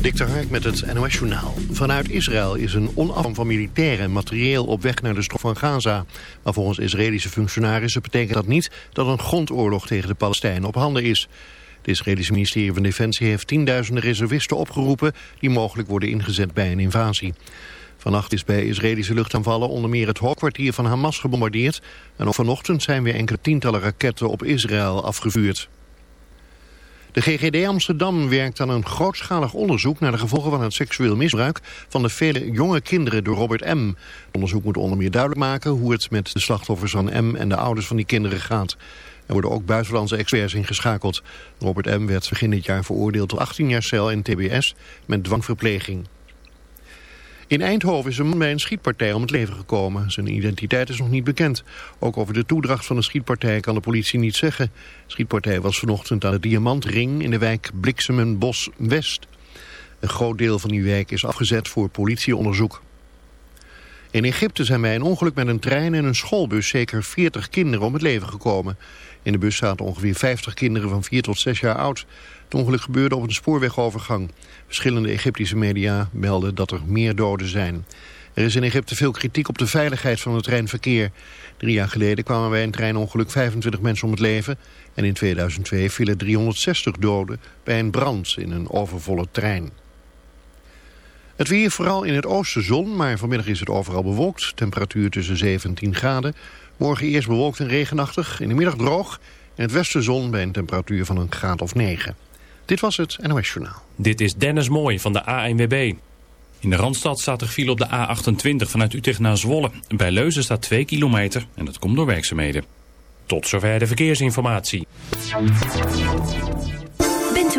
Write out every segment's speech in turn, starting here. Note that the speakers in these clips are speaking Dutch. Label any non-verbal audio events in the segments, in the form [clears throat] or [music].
Dik met het NOS Journaal. Vanuit Israël is een onafhankelijk van militairen en materieel op weg naar de strook van Gaza. Maar volgens Israëlische functionarissen betekent dat niet dat een grondoorlog tegen de Palestijnen op handen is. Het Israëlische ministerie van Defensie heeft tienduizenden reservisten opgeroepen die mogelijk worden ingezet bij een invasie. Vannacht is bij Israëlische luchtaanvallen onder meer het hoofdkwartier van Hamas gebombardeerd. En ook vanochtend zijn weer enkele tientallen raketten op Israël afgevuurd. De GGD Amsterdam werkt aan een grootschalig onderzoek naar de gevolgen van het seksueel misbruik van de vele jonge kinderen door Robert M. Het onderzoek moet onder meer duidelijk maken hoe het met de slachtoffers van M en de ouders van die kinderen gaat. Er worden ook buitenlandse experts ingeschakeld. Robert M. werd begin dit jaar veroordeeld tot 18 jaar cel in TBS met dwangverpleging. In Eindhoven is een man bij een schietpartij om het leven gekomen. Zijn identiteit is nog niet bekend. Ook over de toedracht van de schietpartij kan de politie niet zeggen. De schietpartij was vanochtend aan de Diamantring in de wijk Bliksemenbos West. Een groot deel van die wijk is afgezet voor politieonderzoek. In Egypte zijn bij een ongeluk met een trein en een schoolbus zeker 40 kinderen om het leven gekomen. In de bus zaten ongeveer 50 kinderen van 4 tot 6 jaar oud. Het ongeluk gebeurde op een spoorwegovergang. Verschillende Egyptische media melden dat er meer doden zijn. Er is in Egypte veel kritiek op de veiligheid van het treinverkeer. Drie jaar geleden kwamen bij een treinongeluk 25 mensen om het leven... en in 2002 vielen 360 doden bij een brand in een overvolle trein. Het weer vooral in het oosten zon, maar vanmiddag is het overal bewolkt. Temperatuur tussen 7 en 10 graden. Morgen eerst bewolkt en regenachtig, in de middag droog... en het westen zon bij een temperatuur van een graad of 9. Dit was het NOS Journaal. Dit is Dennis Mooi van de ANWB. In de Randstad staat er file op de A28 vanuit Utrecht naar Zwolle. Bij Leuzen staat 2 kilometer en dat komt door werkzaamheden. Tot zover de verkeersinformatie.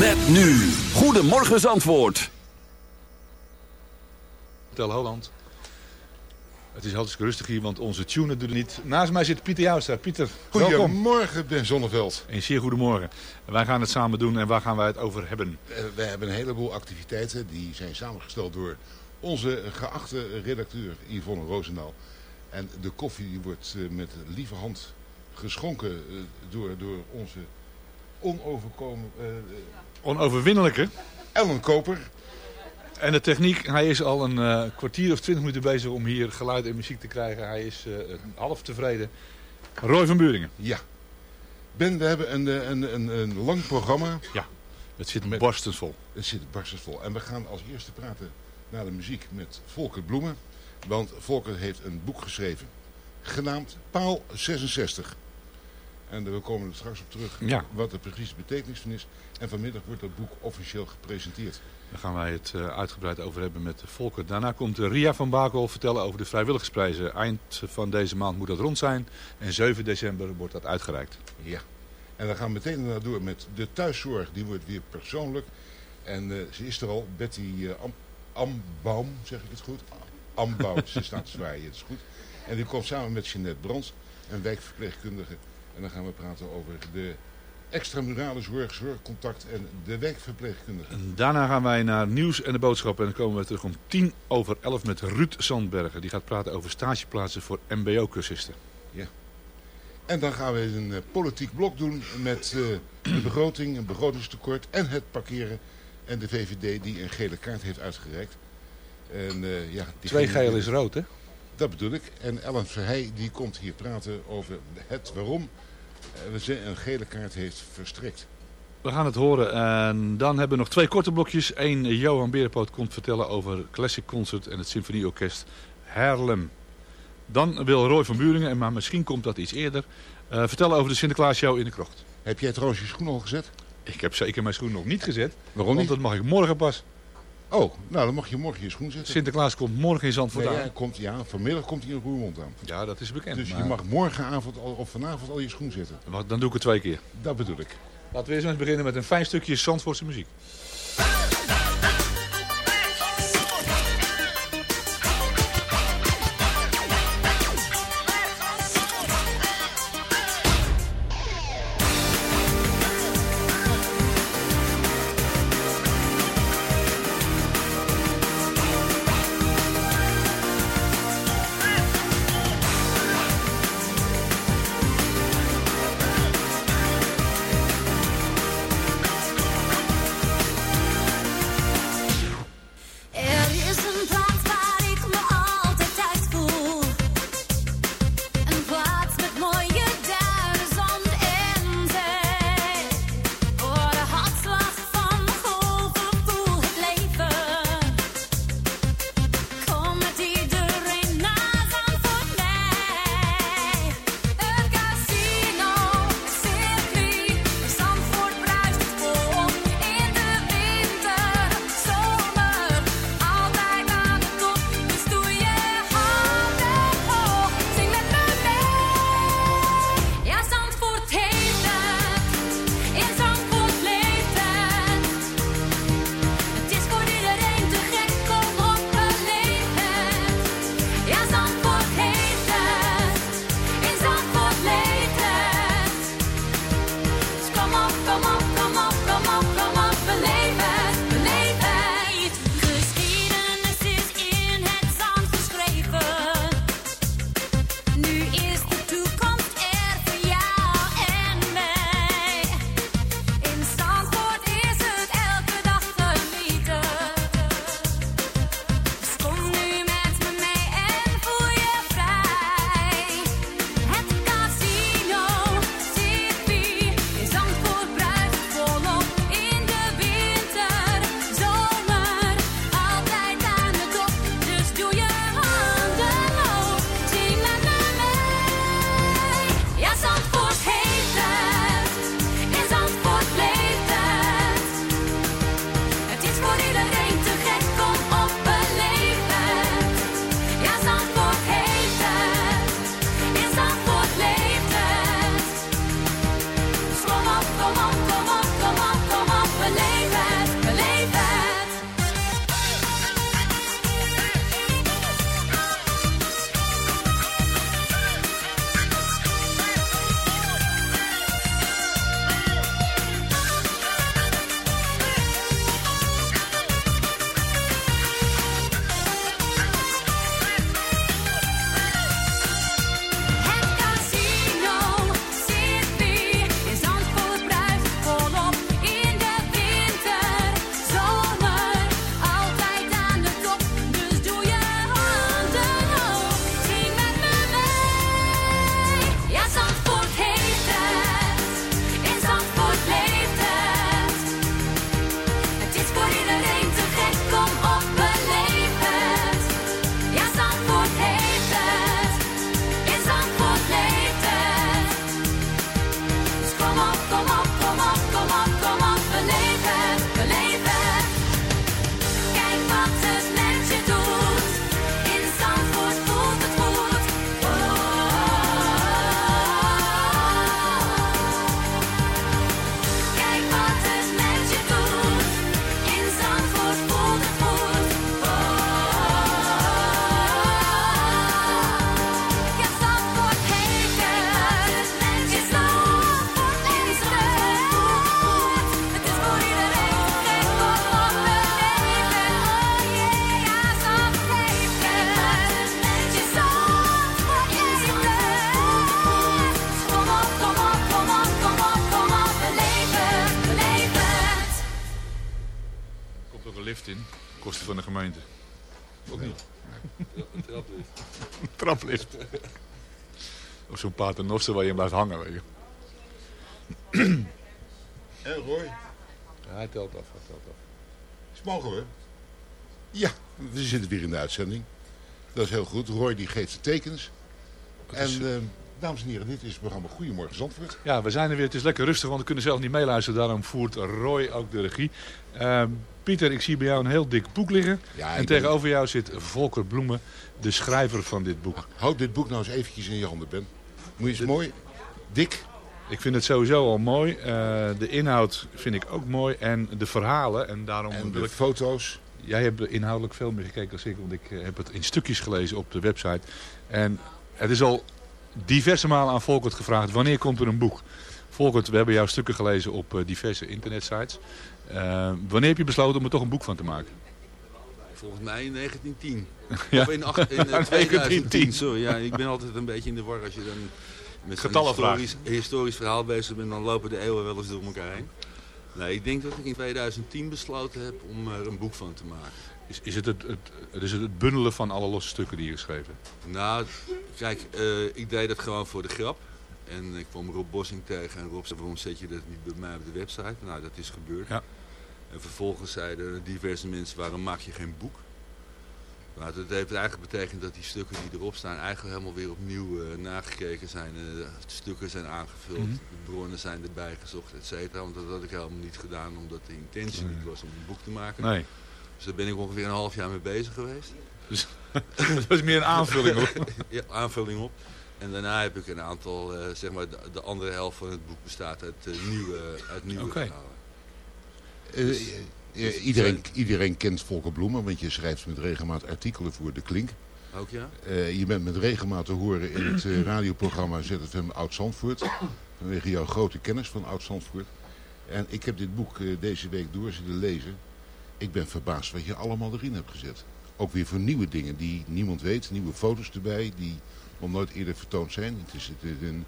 Met nu. Goedemorgen Zandvoort. Hotel Holland. Het is hartstikke rustig hier, want onze tuner doet het niet. Naast mij zit Pieter Jouwstra. Pieter, welkom. Goedemorgen, Ben Zonneveld. Een zeer goedemorgen. Wij gaan het samen doen en waar gaan wij het over hebben? Uh, wij hebben een heleboel activiteiten die zijn samengesteld door onze geachte redacteur Yvonne Roosendaal. En de koffie die wordt uh, met lieve hand geschonken uh, door, door onze onoverkomen... Onoverwinnelijke. Ellen Koper. En de techniek, hij is al een uh, kwartier of twintig minuten bezig om hier geluid en muziek te krijgen. Hij is uh, half tevreden. Roy van Buringen. Ja. Ben, we hebben een, een, een, een lang programma. Ja, het zit met, barstens vol. Het zit barstens vol. En we gaan als eerste praten naar de muziek met Volker Bloemen. Want Volker heeft een boek geschreven, genaamd Paal 66. En we komen er straks op terug Ja. wat de precieze betekenis van is. En vanmiddag wordt dat boek officieel gepresenteerd. Daar gaan wij het eh, uitgebreid over hebben met Volker. Daarna komt Ria van Bakel vertellen over de vrijwilligersprijzen. Eind van deze maand moet dat rond zijn. En 7 december wordt dat uitgereikt. Ja. En dan gaan we meteen daarna door met de thuiszorg. Die wordt weer persoonlijk. En eh, ze is er al, Betty Am Ambaum, zeg ik het goed? Ambaum, [laughs] ze staat zwaaien, het is goed. En die komt samen met Jeanette Brands, een wijkverpleegkundige. En dan gaan we praten over de extramurale zorg, zorgcontact en de wijkverpleegkundige. En daarna gaan wij naar nieuws en de boodschappen. En dan komen we terug om 10 over 11 met Ruud Sandbergen. Die gaat praten over stageplaatsen voor mbo-cursisten. En dan gaan we een eh, politiek blok doen met eh, de begroting, een begrotingstekort en het parkeren. En de VVD die een gele kaart heeft uitgereikt. En, eh, ja, Twee diegene- geel is rood, hè? Dat bedoel ik. En Ellen Verheij die komt hier praten over het waarom een gele kaart heeft verstrekt. We gaan het horen. En dan hebben we nog twee korte blokjes. Eén, Johan Berenpoot komt vertellen over Classic Concert en het Symfonieorkest Haarlem. Dan wil Roy van Buringen, en maar misschien komt dat iets eerder, eh, vertellen over de Sinterklaasshow in de krocht. Heb jij trouwens je schoen al gezet? Ik heb zeker mijn schoen nog niet gezet. Waarom Want niet? dat mag ik morgen pas. Oh, nou dan mag je morgen je schoen zetten. Sinterklaas komt morgen in Zandvoort Nee, aan. hij komt, ja, vanmiddag komt hij in Roermond aan. Ja, dat is bekend. Dus je mag morgenavond al, of vanavond al je schoen zetten. Dan doe ik het twee keer. Dat bedoel ik. Laten we eerst eens beginnen met een fijn stukje Zandvoortse muziek. Paternoster waar je in blijft hangen. Weet je. [clears throat] En Roy, Ja, hij telt af, hij telt af. is mogen we? Ja, we zitten weer in de uitzending. Dat is heel goed. Roy die geeft de tekens. En eh, dames en heren, dit is het programma Goedemorgen Zandvoort. Ja, we zijn er weer. Het is lekker rustig, want we kunnen zelf niet meeluisteren. Daarom voert Roy ook de regie. Ehm, Pieter, ik zie bij jou een heel dik boek liggen. Ja, en ben- tegenover jou zit Volker Bloemen, de schrijver van dit boek. Houd dit boek nou eens eventjes in je handen, Ben. Moet je eens mooi, dik. Ik vind het sowieso al mooi. Eh, de inhoud vind ik ook mooi. En de verhalen. En daarom En de ik... foto's. Jij hebt inhoudelijk veel meer gekeken dan ik. Want ik eh, heb het in stukjes gelezen op de website. En het is al diverse malen aan Volkert gevraagd. Wanneer komt er een boek? Volkert, we hebben jouw stukken gelezen op eh, diverse internetsites. Eh, wanneer heb je besloten om er toch een boek van te maken? Volgens mij in 1910. [laughs] Ja. Of in, acht- in [laughs] eh, 1910. 2010. Sorry, ja, ik ben altijd een beetje in de war als je dan met Getallen historisch, historisch verhaal bezig bent. Dan lopen de eeuwen wel eens door elkaar heen. Nee, ik denk dat ik in 2010 besloten heb om er een boek van te maken. Is, is het, het, het, is het het bundelen van alle losse stukken die je geschreven hebt? Nou, kijk, eh, ik deed dat gewoon voor de grap. En ik kwam Rob Bossing tegen en Rob zei, waarom zet je dat niet bij mij op de website? Nou, dat is gebeurd. Ja. En vervolgens zeiden diverse mensen, waarom maak je geen boek? Nou, dat heeft eigenlijk betekend dat die stukken die erop staan eigenlijk helemaal weer opnieuw eh, nagekeken zijn. Eh, de stukken zijn aangevuld, Mhm. de bronnen zijn erbij gezocht, et cetera. Want dat had ik helemaal niet gedaan omdat de intentie niet was om een boek te maken. Nee. Dus daar ben ik ongeveer een half jaar mee bezig geweest. Dus, [laughs] dat is meer een aanvulling hoor. [laughs] ja, aanvulling op. En daarna heb ik een aantal, eh, zeg maar, de, de andere helft van het boek bestaat uit nieuwe, uit nieuwe verhalen. Eh, Dus- eh, dus iedereen, iedereen kent Volker Bloemen, want je schrijft met regelmaat artikelen voor De Klink. Ook ja? Eh, je bent met regelmaat te horen in het eh, radioprogramma ZFM Oud-Zandvoort. Vanwege jouw grote kennis van Oud-Zandvoort. En ik heb dit boek deze week door zitten lezen. Ik ben verbaasd wat je allemaal erin hebt gezet. Ook weer voor nieuwe dingen die niemand weet. Nieuwe foto's erbij die nog nooit eerder vertoond zijn. Het is, het is een,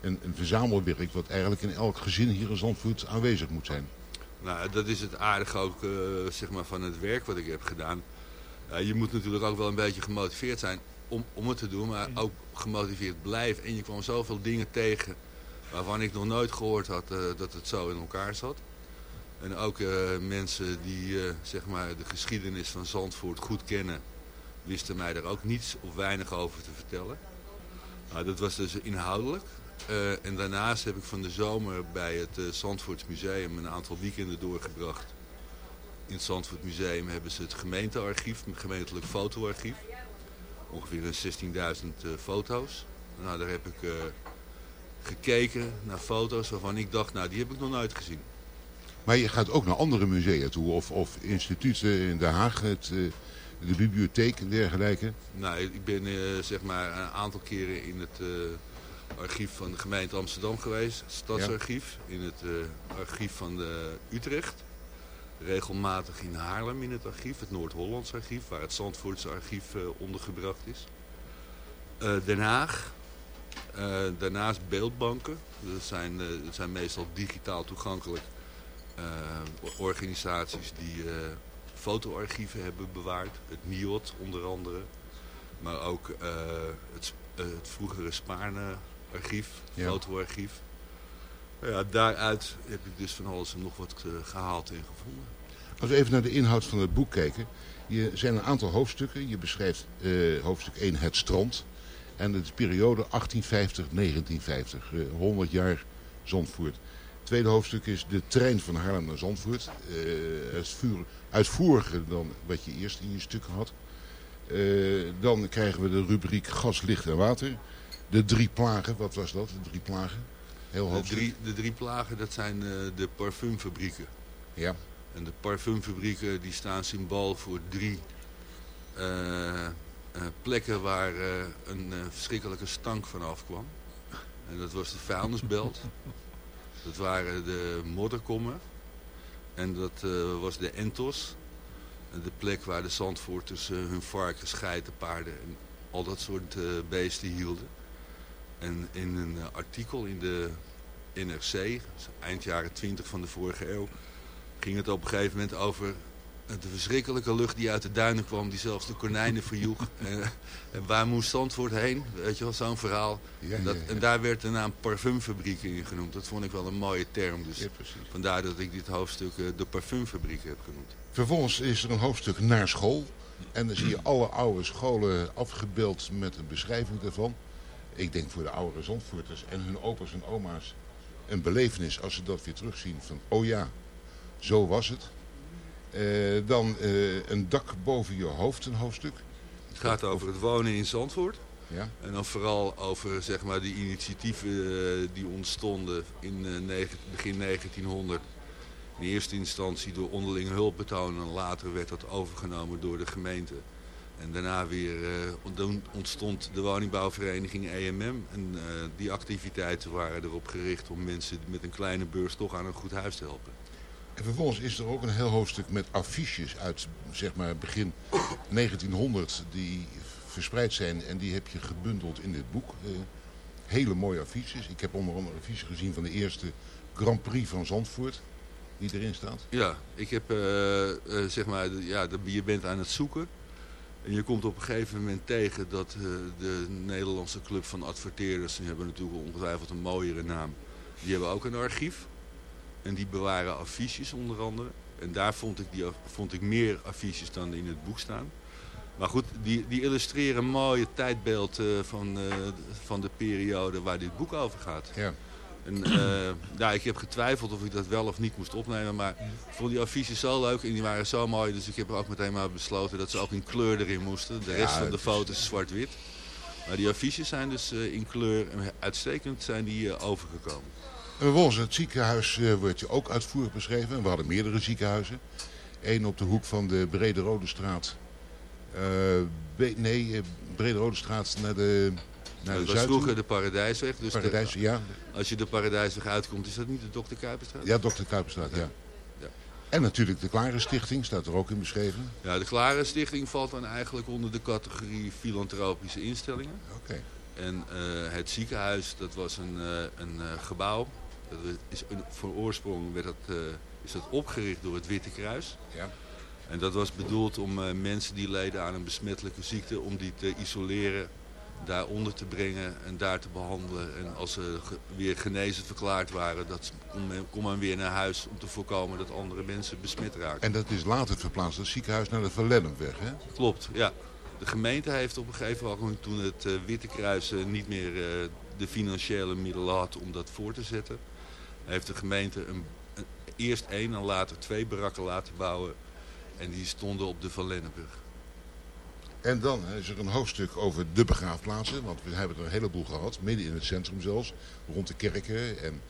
een, een verzamelwerk wat eigenlijk in elk gezin hier in Zandvoort aanwezig moet zijn. Nou, dat is het aardige ook eh, zeg maar van het werk wat ik heb gedaan. Eh, je moet natuurlijk ook wel een beetje gemotiveerd zijn om, om het te doen, maar ook gemotiveerd blijven. En je kwam zoveel dingen tegen waarvan ik nog nooit gehoord had eh, dat het zo in elkaar zat. En ook mensen die zeg maar de geschiedenis van Zandvoort goed kennen, wisten mij daar ook niets of weinig over te vertellen. Dat was dus inhoudelijk. Eh, en daarnaast heb ik van de zomer bij het eh Zandvoorts Museum een aantal weekenden doorgebracht. In het Zandvoort Museum hebben ze het gemeentearchief, het gemeentelijk fotoarchief. Ongeveer een 16.000 eh, foto's. Nou, daar heb ik gekeken naar foto's waarvan ik dacht, nou die heb ik nog nooit gezien. Maar je gaat ook naar andere musea toe of, of instituten in Den Haag, het, de bibliotheek en dergelijke. Nou, ik ben zeg maar een aantal keren in het archief van de gemeente Amsterdam geweest. Het stadsarchief. In het eh, archief van de Utrecht. Regelmatig in Haarlem in het archief. Het Noord-Hollands archief. Waar het Zandvoortse archief eh, ondergebracht is. Eh, Den Haag. Daarnaast beeldbanken. Dat zijn, dat zijn meestal digitaal toegankelijk. organisaties die... fotoarchieven hebben bewaard. Het NIOT onder andere. Maar ook het, het vroegere Ja. fotoarchief. Ja, daaruit heb ik dus van alles en nog wat eh, gehaald en gevonden. Als we even naar de inhoud van het boek kijken. Je zijn een aantal hoofdstukken. Je beschrijft eh, hoofdstuk 1 het strand. En het is periode 1850-1950. eh 100 jaar Zandvoort. Het tweede hoofdstuk is de trein van Haarlem naar Zandvoort. Eh, uitvoer- uitvoeriger dan wat je eerst in je stukken had. Eh, dan krijgen we de rubriek gas, licht en water. De drie plagen, wat was dat? De drie plagen? Heel De drie, de drie plagen, dat zijn eh, de parfumfabrieken. Ja. En de parfumfabrieken die staan symbool voor drie eh, eh, plekken waar een verschrikkelijke stank vanaf kwam. En dat was de vuilnisbelt. [laughs] Dat waren de modderkommen. En dat was de entos. En de plek waar de Zandvoorters hun varkens, geiten, paarden en al dat soort beesten hielden. En in een eh, artikel in de NRC, eind jaren 20 van de vorige eeuw, ging het op een gegeven moment over de verschrikkelijke lucht die uit de duinen kwam, die zelfs de konijnen verjoeg. [laughs] en, en waar moest Zandvoort heen? Weet je wel, zo'n verhaal. Ja, en, dat, ja, ja. en daar werd de naam parfumfabriek in genoemd. Dat vond ik wel een mooie term. Dus vandaar dat ik dit hoofdstuk eh, de parfumfabriek heb genoemd. Vervolgens is er een hoofdstuk naar school. En dan zie je alle oude scholen afgebeeld met een beschrijving daarvan. Ik denk voor de oudere Zandvoorters en hun opa's en oma's een belevenis als ze dat weer terugzien van oh ja, zo was het. Eh, dan eh, een dak boven je hoofd, een hoofdstuk. Het gaat over het wonen in Zandvoort. Ja. En dan vooral over zeg maar, die initiatieven eh, die ontstonden in negen- begin 1900. In eerste instantie door onderling hulpbetoon en later werd dat overgenomen door de gemeente. En daarna weer eh, ont- ontstond de woningbouwvereniging EMM. En eh, die activiteiten waren erop gericht om mensen met een kleine beurs toch aan een goed huis te helpen. En vervolgens is er ook een heel hoofdstuk met affiches uit zeg maar, begin 1900 die verspreid zijn. En die heb je gebundeld in dit boek. Eh, hele mooie affiches. Ik heb onder andere affiches gezien van de eerste Grand Prix van Zandvoort. Die erin staat. Ja, ik heb zeg maar, ja, je bent aan het zoeken. En je komt op een gegeven moment tegen dat eh, de Nederlandse Club van Adverteerders, die hebben natuurlijk ongetwijfeld een mooiere naam, die hebben ook een archief. En die bewaren affiches onder andere. En daar vond ik, die, vond ik meer affiches dan in het boek staan. Maar goed, die, die illustreren een mooie tijdbeeld eh, van, eh, van de periode waar dit boek over gaat. Ja. En, eh, ja, ik heb getwijfeld of ik dat wel of niet moest opnemen. Maar ik vond die affiches zo leuk en die waren zo mooi. Dus ik heb er ook meteen maar besloten dat ze ook in kleur erin moesten. De rest Ja, van de foto's is zwart-wit. Maar die affiches zijn dus eh, in kleur. En uitstekend zijn die eh, overgekomen. En vervolgens het ziekenhuis wordt je ook uitvoerig beschreven. En we hadden meerdere ziekenhuizen. Eén op de hoek van de Brede Rode Straat. Nee, Brede Rode Straat naar de, naar dat de was zuid. vroeger de Paradijsweg. Dus de- ja. als je de Paradijsweg uitkomt, is dat niet de Dr. Kuiperstraat? Ja, dokter Kuiperstraat, ja. Ja. En natuurlijk de Klare Stichting staat er ook in beschreven. Ja, de Klare Stichting valt dan eigenlijk onder de categorie filantropische instellingen. Oké. En eh, het ziekenhuis, dat was een, eh, een eh, gebouw. Dat is een, voor oorsprong werd dat, is dat opgericht door het Witte Kruis. Ja. En dat was bedoeld om mensen die leden aan een besmettelijke ziekte, om die te isoleren, daaronder te brengen en daar te behandelen. En als ze weer genezen verklaard waren, dat kon men, weer naar huis om te voorkomen dat andere mensen besmet raken. En dat is later verplaatst, het ziekenhuis naar de Van Lennepweg, hè? Klopt, ja. De gemeente heeft op een gegeven moment, toen het eh, Witte Kruis eh, niet meer eh, de financiële middelen had om dat voor te zetten, heeft de gemeente een, een- eerst één en later twee barakken laten bouwen. En die stonden op de Van Lennepweg. En dan is er een hoofdstuk over de begraafplaatsen. Want we hebben er een heleboel gehad, midden in het centrum zelfs. Rond de kerken. En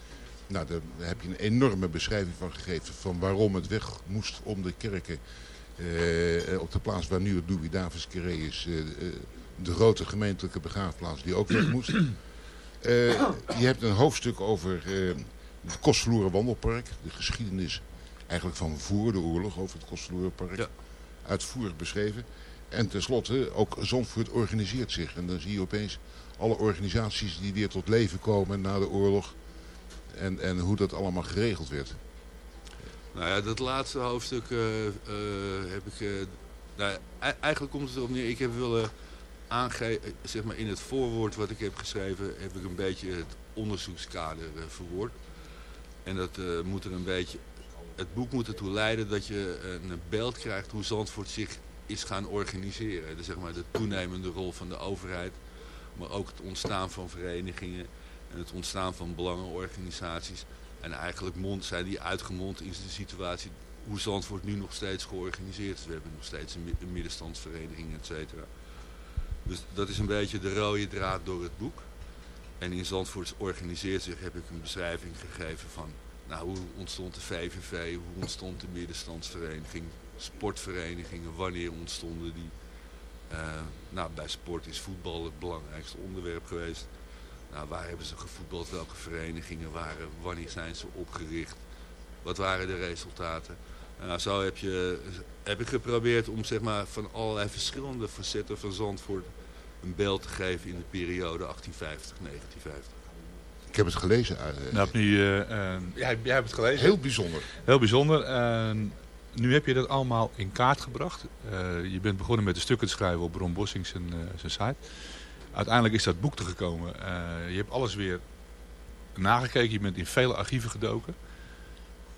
nou, daar heb je een enorme beschrijving van gegeven. Van waarom het weg moest om de kerken. eh, op de plaats waar nu het Louis Davids Carré is. eh, eh, de grote gemeentelijke begraafplaats die ook weg moest. Eh, je hebt een hoofdstuk over eh, het Kostvloeren Wandelpark. De geschiedenis eigenlijk van voor de oorlog over het Kostvloerenpark. Ja. Uitvoerig beschreven. En tenslotte, ook Zandvoort organiseert zich. En dan zie je opeens alle organisaties die weer tot leven komen na de oorlog. En, en hoe dat allemaal geregeld werd. Nou ja, dat laatste hoofdstuk eh, eh, heb ik... eh, nou, e- eigenlijk komt het erop neer, ik heb willen aangeven, zeg maar in het voorwoord wat ik heb geschreven, heb ik een beetje het onderzoekskader verwoord. En dat moet er een beetje, het boek moet ertoe leiden dat je een beeld krijgt hoe Zandvoort zich is gaan organiseren. Dus zeg maar de toenemende rol van de overheid, maar ook het ontstaan van verenigingen en het ontstaan van belangenorganisaties. En eigenlijk mond, zijn die uitgemond in de situatie hoe Zandvoort nu nog steeds georganiseerd is. We hebben nog steeds een middenstandsvereniging, et cetera. Dus dat is een beetje de rode draad door het boek. En in Zandvoort organiseert zich heb ik een beschrijving gegeven van nou, hoe ontstond de VVV, hoe ontstond de middenstandsvereniging, sportverenigingen, wanneer ontstonden die. Eh, nou, bij sport is voetbal het belangrijkste onderwerp geweest. Nou, waar hebben ze gevoetbald? Welke verenigingen waren? Wanneer zijn ze opgericht? Wat waren de resultaten? Nou, zo heb, je, heb ik geprobeerd om zeg maar, van allerlei verschillende facetten van Zandvoort een beeld te geven in de periode 1850-1950. Ik heb het gelezen. eh, Nou, nu, eh, eh, jij, jij hebt het gelezen. heel bijzonder. Heel bijzonder. Nu heb je dat allemaal in kaart gebracht. Eh, je bent begonnen met de stukken te schrijven op Ron Bossing zijn, eh, zijn site. Uiteindelijk is dat boek te gekomen. Eh, je hebt alles weer nagekeken. Je bent in vele archieven gedoken.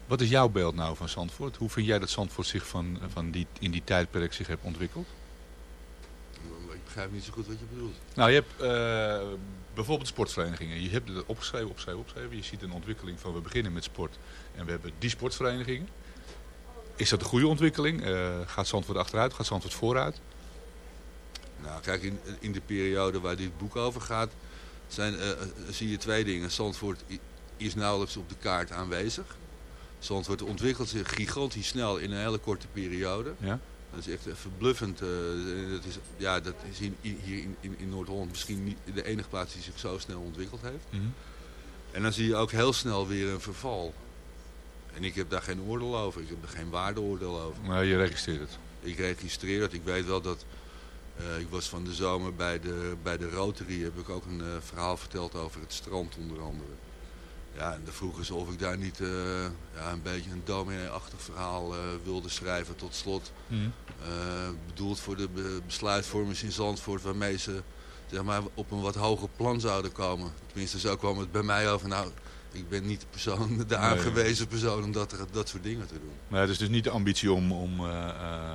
Wat is jouw beeld nou van Zandvoort? Hoe vind jij dat Zandvoort zich van, van die, in die tijdperk zich heeft ontwikkeld? Ik begrijp niet zo goed wat je bedoelt. Nou, je hebt bijvoorbeeld sportverenigingen. Je hebt het opgeschreven, opgeschreven, opgeschreven. Je ziet een ontwikkeling van we beginnen met sport en we hebben die sportverenigingen. Is dat een goede ontwikkeling? Eh, gaat Zandvoort achteruit? Gaat Zandvoort vooruit? Nou, kijk, in, in de periode waar dit boek over gaat, zijn, eh, eh, zie je twee dingen. Zandvoort is nauwelijks op de kaart aanwezig. Zandvoort ontwikkelt zich gigantisch snel in een hele korte periode. Ja? Dat is echt verbluffend. dat is, ja, dat is in, hier in, in, in Noord-Holland misschien niet de enige plaats die zich zo snel ontwikkeld heeft. Mhm. En dan zie je ook heel snel weer een verval. En ik heb daar geen oordeel over. Ik heb er geen waardeoordeel over. Maar je registreert het. Ik registreer het. Ik weet wel dat... eh, ik was van de zomer bij de, bij de Rotary. Heb ik ook een eh, verhaal verteld over het strand onder andere. Ja, en dan vroegen ze of ik daar niet eh, ja, een beetje een dominee-achtig verhaal wilde schrijven tot slot. Mhm. Bedoeld voor de be- besluitvormers in Zandvoort waarmee ze zeg maar, op een wat hoger plan zouden komen. Tenminste, zo kwam het bij mij over. Nou, ik ben niet de, persoon, de aangewezen persoon om dat, dat soort dingen te doen. Nee, het is dus niet de ambitie om, om eh, eh,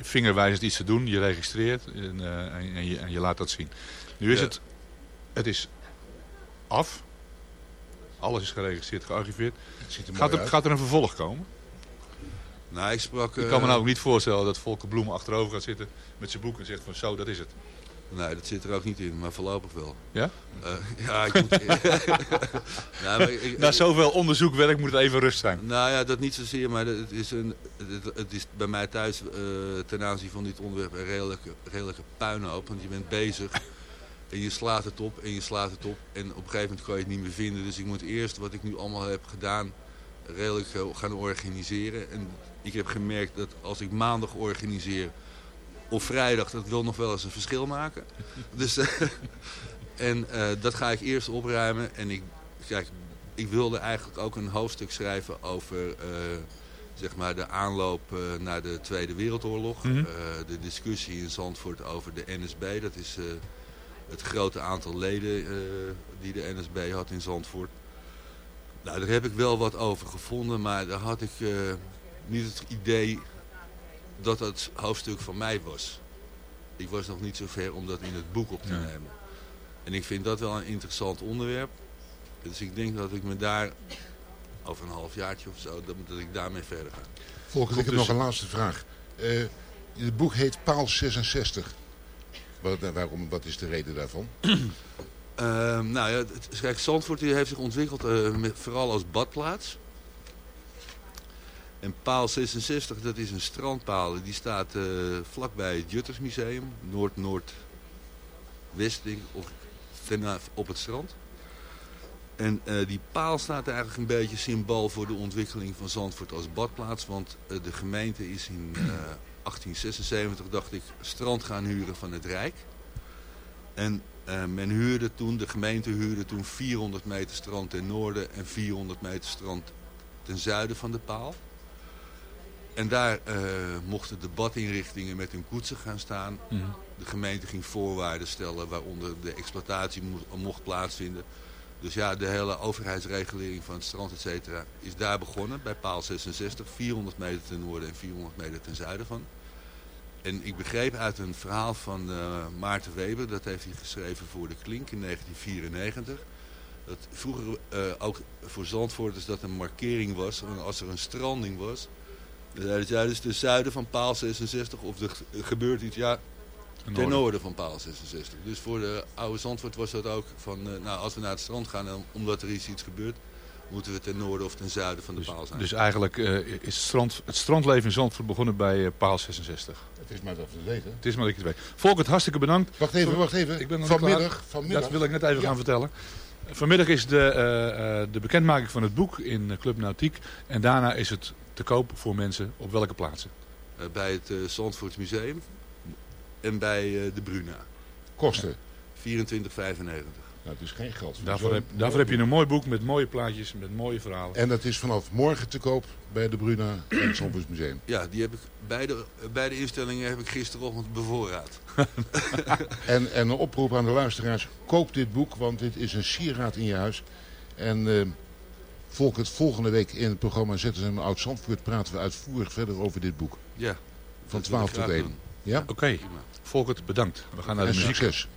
vingerwijzend iets te doen. Je registreert en, eh, en, en je, en je laat dat zien. Nu is Ja. het, het is af. Alles is geregistreerd, gearchiveerd. er Gaat er, gaat er een vervolg komen? Nou, ik sprak... Ik kan me nou ook niet voorstellen dat Volker Bloemen achterover gaat zitten met zijn boek en zegt van zo, dat is het. Nee, dat zit er ook niet in, maar voorlopig wel. Ja? Eh, ja, ik moet... [laughs] nou, maar ik- Na zoveel onderzoekwerk moet het even rust zijn. Nou ja, dat niet zozeer, maar het is, een, het, het is bij mij thuis eh, ten aanzien van dit onderwerp een redelijke, redelijke puinhoop. Want je bent bezig en je slaat het op en je slaat het op. En op een gegeven moment kan je het niet meer vinden. Dus ik moet eerst wat ik nu allemaal heb gedaan redelijk eh, gaan organiseren. En ik heb gemerkt dat als ik maandag organiseer of vrijdag, dat wil nog wel eens een verschil maken. [laughs] Dus, eh, en eh, dat ga ik eerst opruimen. En ik, kijk, ik wilde eigenlijk ook een hoofdstuk schrijven over eh, zeg maar de aanloop naar de Tweede Wereldoorlog. Mhm. De discussie in Zandvoort over de NSB. Dat is het grote aantal leden die de NSB had in Zandvoort. Nou, daar heb ik wel wat over gevonden, maar daar had ik niet het idee dat het hoofdstuk van mij was. Ik was nog niet zo ver om dat in het boek op te Ja. nemen. En ik vind dat wel een interessant onderwerp. Dus ik denk dat ik me daar over een halfjaartje of zo, dat, dat ik daarmee verder ga. Volgens, ik heb dus- nog een laatste vraag. Eh, het boek heet Paal 66. Wat, eh, waarom, wat is de reden daarvan? [clears throat] Ehm, nou ja, het, kijk, Zandvoort die heeft zich ontwikkeld eh, met, vooral als badplaats. En paal 66, dat is een strandpaal. Die staat eh, vlakbij het Juttersmuseum, Noord-Noord-West, denk ik, of op het strand. En eh, die paal staat eigenlijk een beetje symbool voor de ontwikkeling van Zandvoort als badplaats. Want eh, de gemeente is in eh, [clears throat] 1876, dacht ik, strand gaan huren van het Rijk. En men huurde toen, de gemeente huurde toen 400 meter strand ten noorden en 400 meter strand ten zuiden van de paal. En daar eh, mochten de badinrichtingen met hun koetsen gaan staan. Mhm. De gemeente ging voorwaarden stellen waaronder de exploitatie mo- mocht plaatsvinden. Dus ja, de hele overheidsregulering van het strand, et cetera, is daar begonnen bij paal 66. 400 meter ten noorden en 400 meter ten zuiden van. En ik begreep uit een verhaal van eh, Maarten Weber, dat heeft hij geschreven voor de Klink in 1994. Dat vroeger eh, ook voor Zandvoorters dat een markering was. Als er een stranding was, dan zeiden ze, ja, dat is ten zuiden van paal 66 of er ge- gebeurt iets, ja, ten noorden. noorden van paal 66. Dus voor de oude Zandvoort was dat ook van, eh, nou als we naar het strand gaan en omdat er iets, iets gebeurt, moeten we ten noorden of ten zuiden van de paal zijn. Dus eigenlijk eh, is het, strand, het strandleven in Zandvoort begonnen bij eh, paal 66. Het is maar dat we weten. Het is maar dat je het weet. Volkert, hartstikke bedankt. Wacht even, wacht even. Ik ben vanmiddag, vanmiddag. Dat wil ik net even Ja. gaan vertellen. Vanmiddag is de, eh, eh, de bekendmaking van het boek in Club Nautiek. En daarna is het te koop voor mensen op welke plaatsen? Eh, bij het Zandvoorts Museum en bij eh, de Bruna. Kosten. 24,95. Nou, het is geen geld. voor Daarvoor heb, daarvoor heb je een mooi boek met mooie plaatjes, met mooie verhalen. En dat is vanaf morgen te koop bij de Bruna en het Zandvoortsmuseum. Ja, die heb ik, beide, beide instellingen heb ik gisterochtend bevoorraad. [laughs] En, en een oproep aan de luisteraars. Koop dit boek, want dit is een sieraad in je huis. En eh, het volgende week in het programma ZSM Oud Zandvoort praten we uitvoerig verder over dit boek. Ja. Van dat wil ik 12 tot graag 1. doen. Ja? Oké, Volkert, bedankt. We gaan naar de En muziek. succes.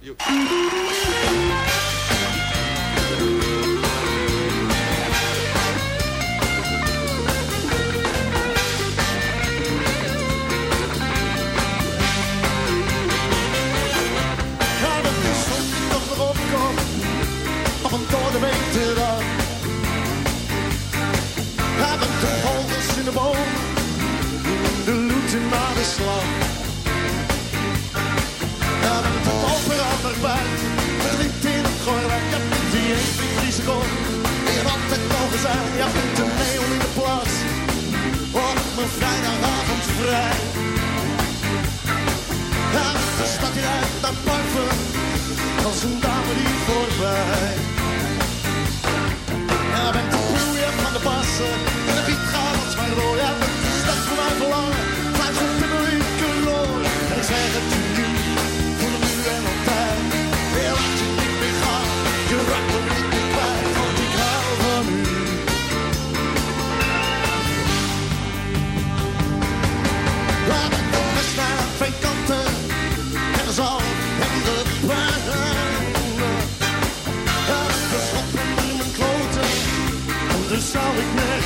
Ja, de neon in de plas, op mijn vrijdagavond vrij. Ja, de stad die rijdt naar parfum, als een dame die voorbij. Ja, met de boeien van de bassen,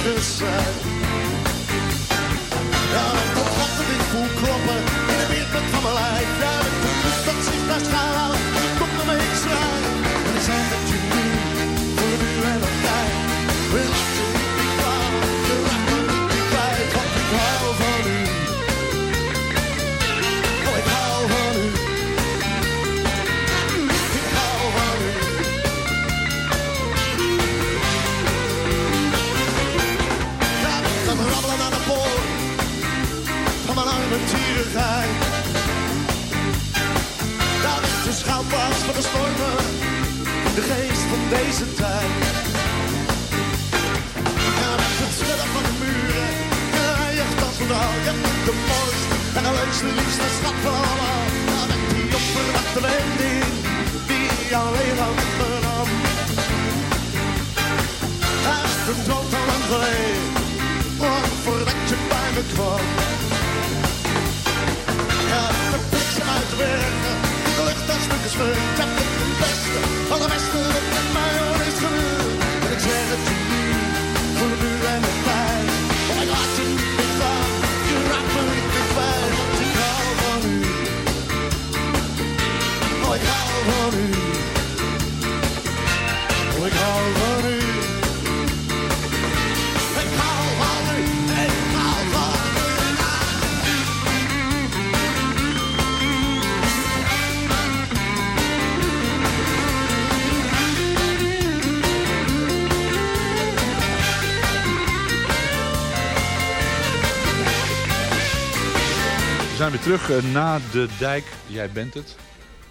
nergens zijn. Ja, dat dat ik voel kloppen. In de weerkant van mijn. Armetierigheid. Daar is de schouwplaats van de stormen, de geest van deze tijd. Ja, met het schudden van de muren, ja, je als een bent de mooiste en de leukste, liefste schat van allemaal. Ja, met die opverwachte wending, die alleen al benam. Het verdroomt al lang geleden, lang voordat je bij me kwam. Uit de de lucht als stukken scheurt. Ik heb het beste, allerbeste dat met mij ooit is gebeurd. En ik zeg het je nu, voor nu en de tijd. Oh, ik laat je niet meer gaan, je raakt me niet meer kwijt. Want ik hou van u. Oh, ik hou van u. zijn weer terug eh, na de dijk. Jij bent het,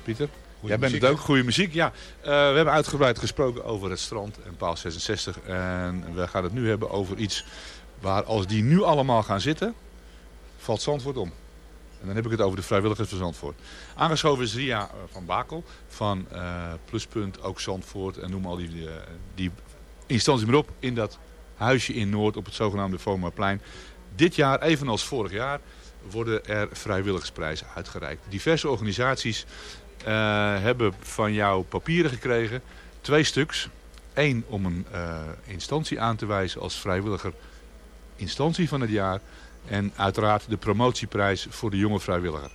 Pieter. Jij bent muziek, het ook, goede muziek. Ja, Eh, we hebben uitgebreid gesproken over het strand en paal 66. En we gaan het nu hebben over iets waar als die nu allemaal gaan zitten, valt Zandvoort om. En dan heb ik het over de vrijwilligers van Zandvoort. Aangeschoven is Ria eh, van Bakel van Pluspunt, ook Zandvoort en noem al die, eh, die instanties maar op in dat huisje in Noord op het zogenaamde Vomerplein. Dit jaar, evenals vorig jaar, worden er vrijwilligersprijzen uitgereikt. Diverse organisaties eh, hebben van jou papieren gekregen. Twee stuks. Eén om een eh, instantie aan te wijzen als vrijwilliger instantie van het jaar. En uiteraard de promotieprijs voor de jonge vrijwilliger.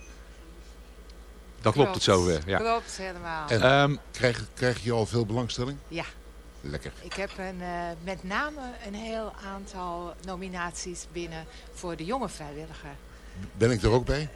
Dat klopt het zover. Ja. Klopt, helemaal. En Ehm, krijg, krijg je al veel belangstelling? Ja. Lekker. Ik heb een, eh, met name een heel aantal nominaties binnen voor de jonge vrijwilliger. Ben ik er ook bij?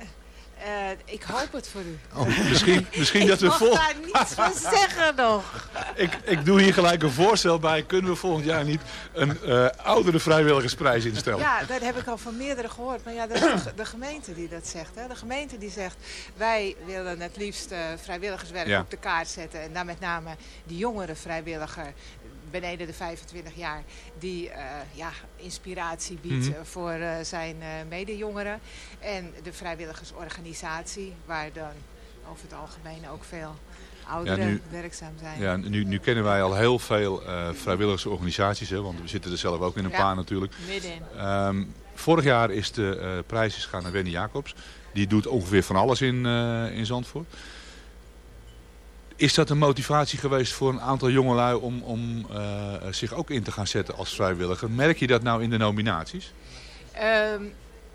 Eh, ik hoop het voor u. Oh, misschien [laughs] misschien ik dat we mag vol... daar niets van [laughs] zeggen nog. ik, ik doe hier gelijk een voorstel bij. Kunnen we volgend jaar niet een eh, oudere vrijwilligersprijs instellen? Ja, dat heb ik al van meerdere gehoord. Maar ja, dat is de, gemeente die dat zegt. Hè. De gemeente die zegt, wij willen het liefst eh, vrijwilligerswerk Ja. op de kaart zetten. En dan met name die jongere vrijwilliger beneden de 25 jaar die eh, ja, inspiratie biedt Mhm. eh, voor eh, zijn medejongeren. En de vrijwilligersorganisatie, waar dan over het algemeen ook veel ouderen nu- werkzaam zijn. Ja, nu, nu kennen wij al heel veel vrijwilligersorganisaties, hè, want we zitten er zelf ook in een Ja, paar natuurlijk. middenin. Ehm, vorig jaar is de prijs is gegaan naar Wendy Jacobs. Die doet ongeveer van alles in, in Zandvoort. Is dat een motivatie geweest voor een aantal jongelui om, om eh, zich ook in te gaan zetten als vrijwilliger? Merk je dat nou in de nominaties? Ehm,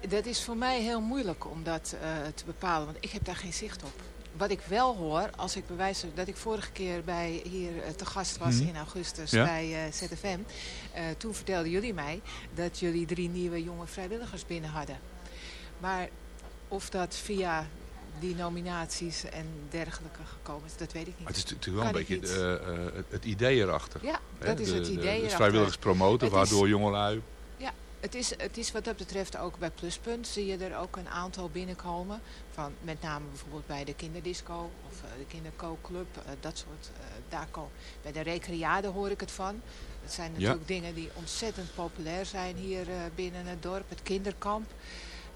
dat is voor mij heel moeilijk om dat eh, te bepalen, want ik heb daar geen zicht op. Wat ik wel hoor, als ik bewijs dat ik vorige keer bij hier eh, te gast was Mhm. in augustus Ja. bij ZFM, toen vertelden jullie mij dat jullie drie nieuwe jonge vrijwilligers binnen hadden. Maar of dat via die nominaties en dergelijke gekomen is, dat weet ik niet. Maar het is natuurlijk wel een Kan beetje eh, eh, het, idee erachter. Ja, Hè, dat is de- het de- idee de erachter. vrijwilligers promoten, Het is- waardoor jongelui... Ja, het is, het is wat dat betreft ook bij Pluspunt zie je er ook een aantal binnenkomen. Van met name bijvoorbeeld bij de kinderdisco of eh, de kinderkookclub, eh, dat soort. daar ko- bij de recreade hoor ik het van. Dat zijn Ja. natuurlijk dingen die ontzettend populair zijn hier binnen het dorp. Het kinderkamp.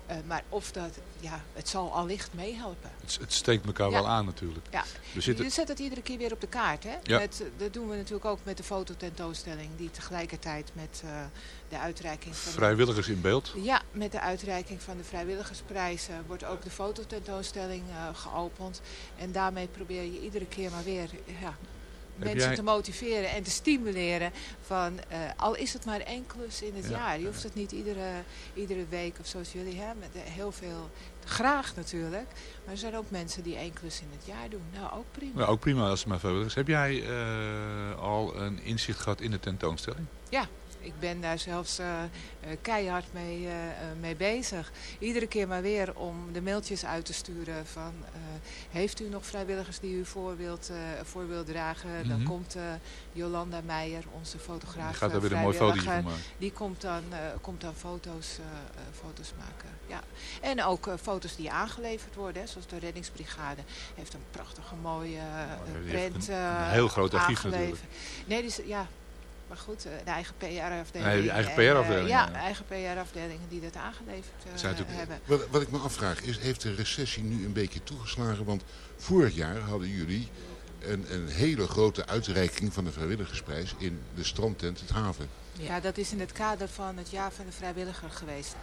Eh, maar of dat, ja, het zal allicht meehelpen. Het, het steekt elkaar Ja. wel aan natuurlijk. Ja, We zitten... je zet het iedere keer weer op de kaart. Hè? Ja. Met, eh, dat doen we natuurlijk ook met de fototentoonstelling. Die tegelijkertijd met eh, de uitreiking van... Vrijwilligers in beeld. Ja, met de uitreiking van de vrijwilligersprijs eh, wordt ook de fototentoonstelling geopend. En daarmee probeer je iedere keer maar weer ja, mensen jij- te motiveren en te stimuleren. Van, eh, al is het maar één klus in het Ja, jaar. Je hoeft het niet iedere, iedere week of zoals jullie hebben. Eh, heel veel, graag natuurlijk. Maar er zijn ook mensen die één klus in het jaar doen. Nou, ook prima. Ja, ook prima als het maar vrijwilligers. Heb jij eh, al een inzicht gehad in de tentoonstelling? Ja, ik ben daar zelfs eh, eh, keihard mee, eh, mee bezig. Iedere keer maar weer om de mailtjes uit te sturen van... heeft u nog vrijwilligers die u voor wilt, dragen? Dan Mhm. komt Jolanda Meijer, onze fotograaf, Die gaat daar weer een mooi fotootje vrijwilliger, van maken. Die komt dan, komt dan foto's, foto's maken. Ja. En ook foto's die aangeleverd worden. Hè, zoals de reddingsbrigade heeft een prachtige mooie heeft print een- een heel groot archief aangeleverd. natuurlijk. Nee, is, ja, maar goed, eh, de eigen PR-afdeling. Nee, die eigen en, eh, PR-afdeling, ja, ja. eigen PR-afdelingen die dat aangeleverd eh, natuurlijk- hebben. Wat, wat ik me afvraag is, heeft de recessie nu een beetje toegeslagen? Want vorig jaar hadden jullie een, een hele grote uitreiking van de vrijwilligersprijs in de strandtent Het Haven. Ja, dat is in het kader van het jaar van de vrijwilliger geweest.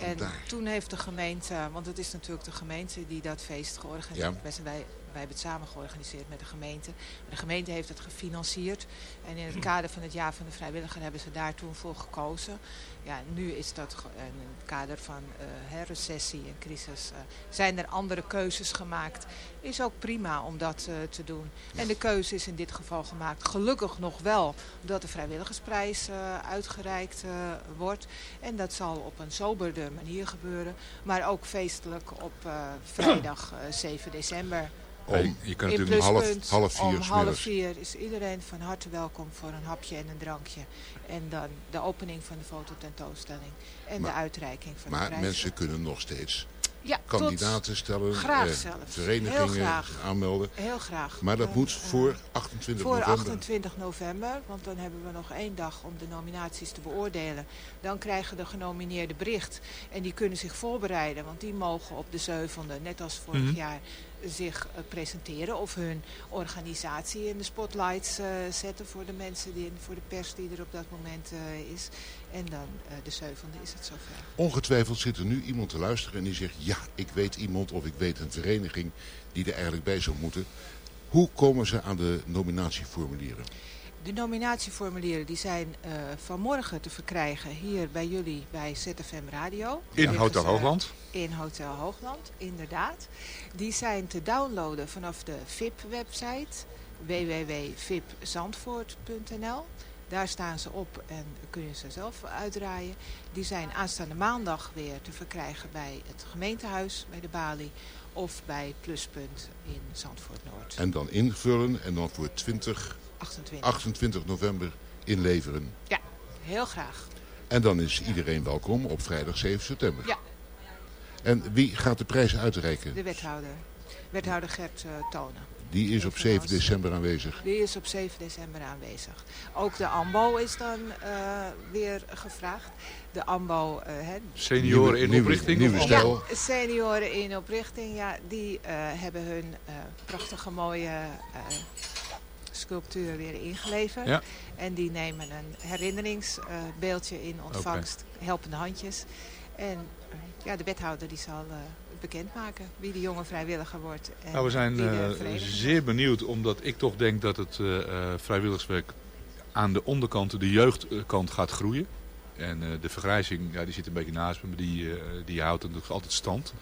en vandaar. toen heeft de gemeente, want het is natuurlijk de gemeente die dat feest georganiseerd Ja. Wij, wij hebben het samen georganiseerd met de gemeente. De gemeente heeft het gefinancierd. En in het [clears throat] kader van het jaar van de vrijwilliger hebben ze daar toen voor gekozen. Ja, nu is dat ge- in het kader van eh, hè, recessie en crisis. eh, zijn er andere keuzes gemaakt. Is ook prima om dat eh, te doen. En de keuze is in dit geval gemaakt. Gelukkig nog wel dat de vrijwilligersprijs eh, uitgereikt eh, wordt. En dat zal op een soberde manier gebeuren. Maar ook feestelijk op eh, vrijdag eh, 7 december. Om, je In natuurlijk half, half vier om half vier is iedereen van harte welkom voor een hapje en een drankje. En dan de opening van de fototentoonstelling. En Maar- de uitreiking van de Maar mensen kunnen nog steeds ja, kandidaten stellen, Graag eh, verenigingen Heel graag. aanmelden. Heel graag. Maar dat Eh, moet eh, voor 28 Voor november. 28 november, want dan hebben we nog één dag om de nominaties te beoordelen. Dan krijgen de genomineerden bericht en die kunnen zich voorbereiden, want die mogen op de zevende, net als vorig Mhm. jaar, zich eh, presenteren of hun organisatie in de spotlights eh, zetten voor de mensen, die, voor de pers die er op dat moment eh, is. En dan eh, de zevende is het zover. Ongetwijfeld zit er nu iemand te luisteren en die zegt... ja, ik weet iemand of ik weet een vereniging die er eigenlijk bij zou moeten. Hoe komen ze aan de nominatieformulieren? De nominatieformulieren die zijn eh, vanmorgen te verkrijgen hier bij jullie bij ZFM Radio. In Hotel ze Hoogland. In Hotel Hoogland, inderdaad. Die zijn te downloaden vanaf de VIP-website www.vipzandvoort.nl. Daar staan ze op en kun je ze zelf uitdraaien. Die zijn aanstaande maandag weer te verkrijgen bij het gemeentehuis, bij de Bali. Of bij Pluspunt in Zandvoort Noord. En dan invullen en dan voor 20 28. 28 november inleveren. Ja, heel graag. En dan is iedereen welkom op vrijdag 7 september. Ja. En wie gaat de prijs uitreiken? De wethouder. Wethouder Gert eh, Tonen. Die is op 7 december aanwezig. Die is op 7 december aanwezig. Ook de AMBO is dan eh, weer gevraagd. De AMBO... eh, hè, Senioren in Nieuwe- oprichting? nieuwe stijl. Ja, senioren in oprichting, ja, die eh, hebben hun eh, prachtige mooie eh, sculptuur weer ingeleverd. Ja. En die nemen een herinneringsbeeldje in ontvangst, helpende handjes. En ja, de wethouder die zal eh, bekendmaken wie de jonge vrijwilliger wordt. En Nou, we zijn eh, zeer benieuwd, omdat ik toch denk dat het eh, eh, vrijwilligerswerk aan de onderkant, de jeugdkant, gaat groeien. En eh, de vergrijzing, ja, die zit een beetje naast me, maar die, eh, die houdt natuurlijk altijd stand.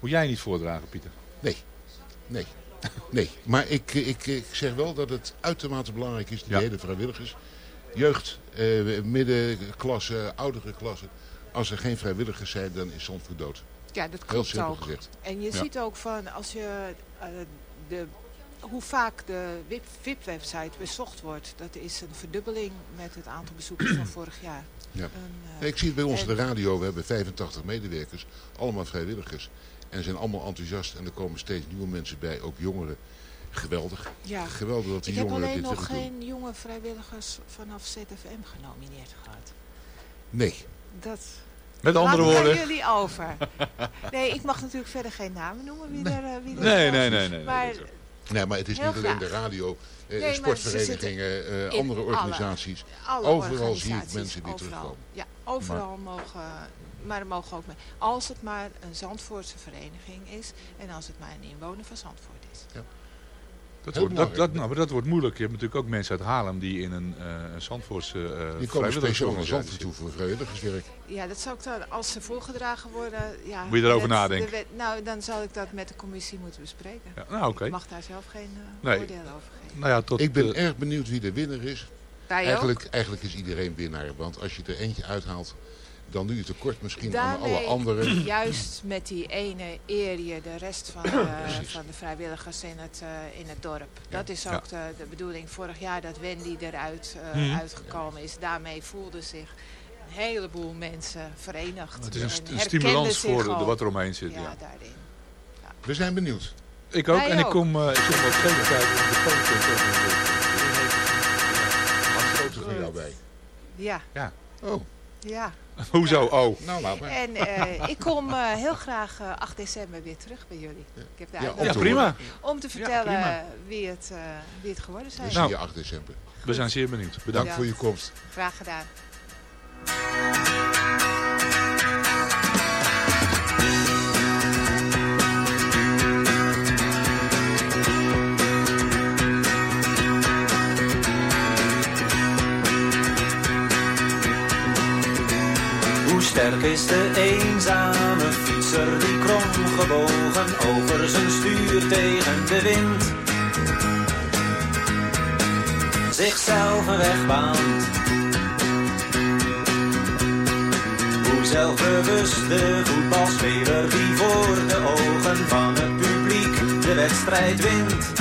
Moet jij niet voordragen, Pieter? Nee, nee, [laughs] nee. Maar ik, ik, ik zeg wel dat het uitermate belangrijk is, die Ja. hele vrijwilligers. Jeugd, eh, middenklasse, oudere klasse. Als er geen vrijwilligers zijn, dan is Zandvoort dood. Ja, dat klopt ook. gezegd. En je Ja. ziet ook van als je eh, de, hoe vaak de VIP-website bezocht wordt, dat is een verdubbeling met het aantal bezoekers van [clears throat] vorig jaar. Ja. Een, eh, Ik zie het bij ons en- de radio, we hebben 85 medewerkers, allemaal vrijwilligers. En zijn allemaal enthousiast en er komen steeds nieuwe mensen bij, ook jongeren. Geweldig. Ja. Geweldig dat die Ik heb jongeren alleen dit nog willen doen. geen jonge vrijwilligers vanaf ZFM genomineerd gehad. Nee. Dat Met andere laat woorden. jullie over. [laughs] Nee, ik mag natuurlijk verder geen namen noemen wie er, eh, wie er Nee, nee, nee, nee, Maar Nee, maar het is niet alleen de radio, eh, Nee, sportverenigingen, eh, andere organisaties. alle Overal zie ik mensen die overal. terugkomen. Ja, overal mogen, maar er mogen ook mee. Als het maar een Zandvoortse vereniging is en als het maar een inwoner van Zandvoort is. Dat Heel wordt, dat, dat, nou, maar dat wordt moeilijk. Je hebt natuurlijk ook mensen uit Haarlem die in een, eh een Zandvoortse eh Die komen speciaal naar Zandvoort toe voor vrijwilligerswerk. Ja, dat zou ik dan, als ze voorgedragen worden, ja. Moet je erover met nadenken? wet- nou, dan zal ik dat met de commissie moeten bespreken. Ja, nou, oké. Ik mag daar zelf geen eh, Nee. oordeel over geven. Nou ja, tot, Ik ben erg benieuwd wie de winnaar is. Eigenlijk, eigenlijk is iedereen winnaar. Want als je er eentje uithaalt, dan je tekort misschien aan alle Daarmee, anderen. [clears throat] juist met die ene eer je de rest van de, van de vrijwilligers in het, eh, in het dorp. Dat is ook de, de bedoeling. Vorig jaar dat Wendy eruit eh, Mhm. uitgekomen is, daarmee voelden zich een heleboel mensen verenigd. het is een, st- stimulans voor de, ook. wat er omheen zit. Ja, Ja. daarin. We zijn benieuwd. Ik ook. Wij en ik ook. kom, eh ik kom wat zeker kijken op de foto. Had van jou bij. Ja, Ja. Oh, ja. [laughs] Hoezo? Oh. nou laat maar. En eh, ik kom eh, heel graag eh, 8 december weer terug bij jullie. Ik heb de Ja, Ja, uitnodiging prima. om te vertellen wie, het, eh, wie het geworden zijn. We Nou. zien je 8 december. We zijn zeer benieuwd. Bedankt. Dank Ja. voor je komst. Graag gedaan. Sterk is de eenzame fietser die kromgebogen over zijn stuur tegen de wind zichzelf een weg baant. Hoe zelfbewust de voetbalspeler die voor de ogen van het publiek de wedstrijd wint.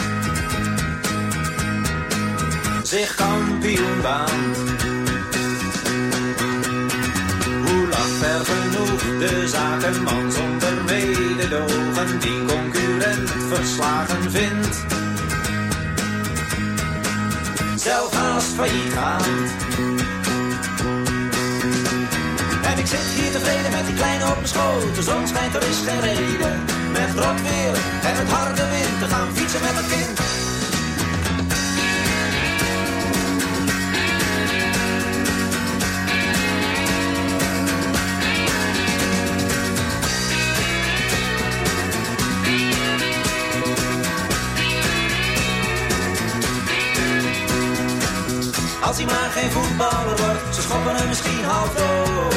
Zich kampioen baant. Genoeg de zakenman zonder mededogen die concurrent verslagen vindt? Zelf haast failliet gaat. En ik zit hier tevreden met die kleine op mijn schoot. De zon schijnt, er is geen reden. Met rot weer en het harde wind te gaan fietsen met het kind. Geen voetballer wordt, ze schoppen hem misschien half dood.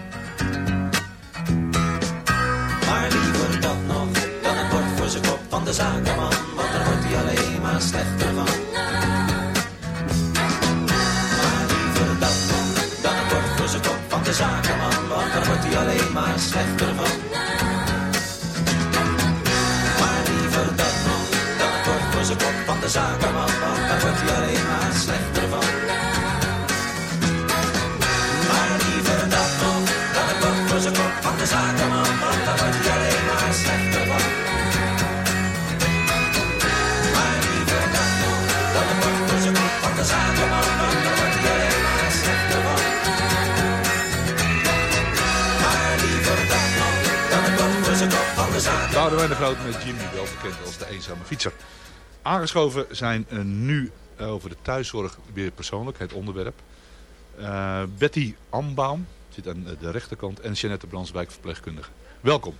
Groot met Jimmy, wel bekend als de eenzame fietser. Aangeschoven zijn eh, nu eh, over de thuiszorg weer persoonlijk, het onderwerp. Eh, Betty Ambaum zit aan de rechterkant en Jeanette Branswijk, verpleegkundige. Welkom.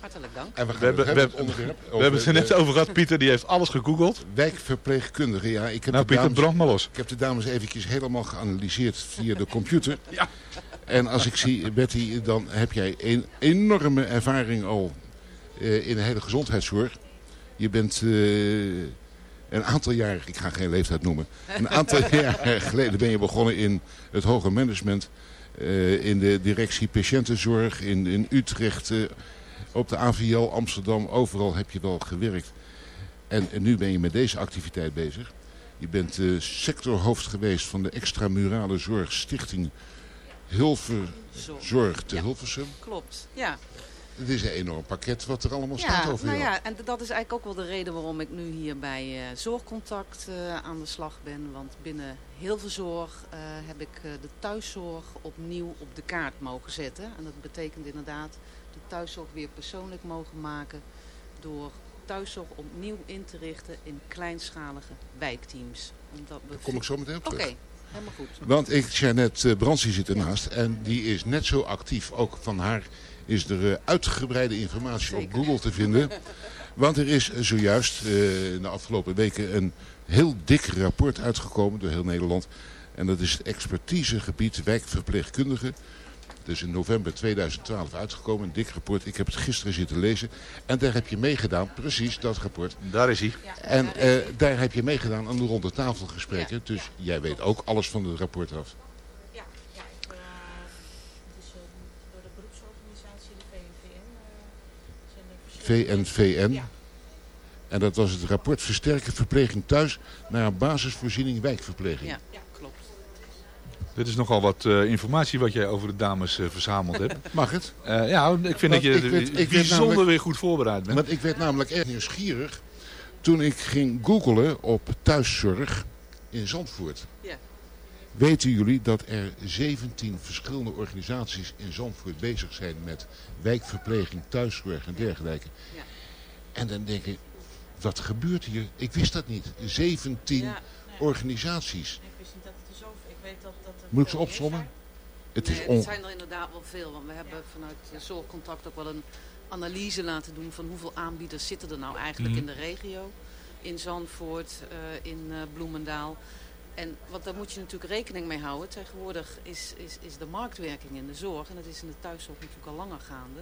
Hartelijk dank. En we gaan We hebben, het we, hebben het onderwerp we hebben het er net over gehad. Pieter die heeft alles gegoogeld. Wijkverpleegkundige. Ja, ik heb Nou, Pieter, dames, brand maar los. Ik heb de dames eventjes helemaal geanalyseerd via de computer. [laughs] Ja. En als ik zie, Betty, dan heb jij een enorme ervaring al in de hele gezondheidszorg. Je bent eh, een aantal jaar, ik ga geen leeftijd noemen, een aantal [laughs] jaar geleden ben je begonnen in het hoger management. eh, in de directie patiëntenzorg in, in Utrecht, eh, op de AVL Amsterdam, overal heb je wel gewerkt. En, en nu ben je met deze activiteit bezig. Je bent eh, sectorhoofd geweest van de extramurale zorg stichting Hilverzorg te Ja. Hilversum. Klopt, ja. Het is een enorm pakket wat er allemaal staat Ja, over nou ja, en dat is eigenlijk ook wel de reden waarom ik nu hier bij eh, Zorgcontact eh, aan de slag ben. Want binnen heel veel zorg eh, heb ik de thuiszorg opnieuw op de kaart mogen zetten. En dat betekent inderdaad de thuiszorg weer persoonlijk mogen maken door thuiszorg opnieuw in te richten in kleinschalige wijkteams. Omdat we Daar kom ik zo meteen op Oké, terug. Helemaal goed. Want ik, Jeannette eh, Bransie zit ernaast en die is net zo actief. Ook van haar is er eh, uitgebreide informatie op Google te vinden. [laughs] Want er is zojuist eh, in de afgelopen weken een heel dik rapport uitgekomen door heel Nederland. En dat is het expertisegebied wijkverpleegkundigen. Dat is in november 2012 uitgekomen, een dik rapport. Ik heb het gisteren zitten lezen. En daar heb je meegedaan, precies dat rapport. Daar is hij. En eh, daar heb je meegedaan aan de ronde tafelgesprekken. Dus jij weet ook alles van het rapport af. Ja, ja ik, eh, het is eh, door de beroepsorganisatie, de VNVN. Ja. En dat was het rapport Versterken Verpleging Thuis naar een basisvoorziening wijkverpleging. Ja. Dit is nogal wat eh, informatie wat jij over de dames eh, verzameld hebt. [laughs] Mag het? Eh, ja, ik vind Want dat je ik werd- ik werd bijzonder namelijk- weer goed voorbereid bent. Want ik werd namelijk erg nieuwsgierig toen ik ging googlen op thuiszorg in Zandvoort. Ja. Weten jullie dat er 17 verschillende organisaties in Zandvoort bezig zijn met wijkverpleging, thuiszorg en dergelijke? Ja. En dan denk ik, wat gebeurt hier? Ik wist dat niet. 17 Ja. organisaties. Ik wist niet dat het er zo... Ik weet dat, dat er Moet ik ze opzommen? Het is er on... zijn er inderdaad wel veel. Want we hebben vanuit Zorgcontact ook wel een analyse laten doen van hoeveel aanbieders zitten er nou eigenlijk Mhm. in de regio. In Zandvoort, eh, in eh, Bloemendaal. En wat daar moet je natuurlijk rekening mee houden. Tegenwoordig is, is, is de marktwerking in de zorg, en dat is in de thuiszorg natuurlijk al langer gaande.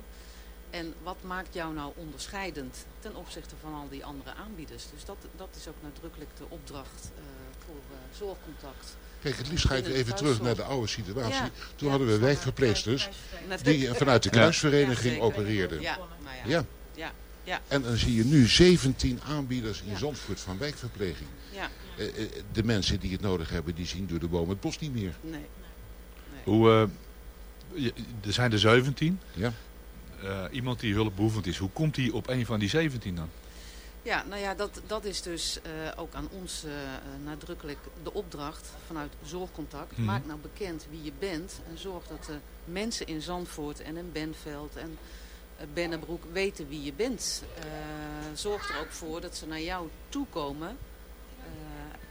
En wat maakt jou nou onderscheidend ten opzichte van al die andere aanbieders? Dus dat, dat is ook nadrukkelijk de opdracht eh, voor eh, Zorgcontact. Kijk, het liefst ga ik even terug naar de oude situatie. Ja. Toen Ja, hadden we wijkverpleegsters die vanuit de kruisvereniging opereerden. Ja, ja. Ja. Ja, ja, En dan zie je nu 17 aanbieders in Ja. Zandvoort van wijkverpleging. ja. Eh, eh, de mensen die het nodig hebben, die zien door de boom het bos niet meer. Nee. Hoe, eh, er zijn er 17. Ja. Eh, iemand die hulpbehoevend is, hoe komt hij op een van die 17 dan? Ja, nou ja, dat, dat is dus eh, ook aan ons eh, eh, nadrukkelijk de opdracht vanuit Zorgcontact. Mhm. Maak nou bekend wie je bent en zorg dat de mensen in Zandvoort en in Benveld en Bennebroek weten wie je bent. Zorg er ook voor dat ze naar jou toe komen.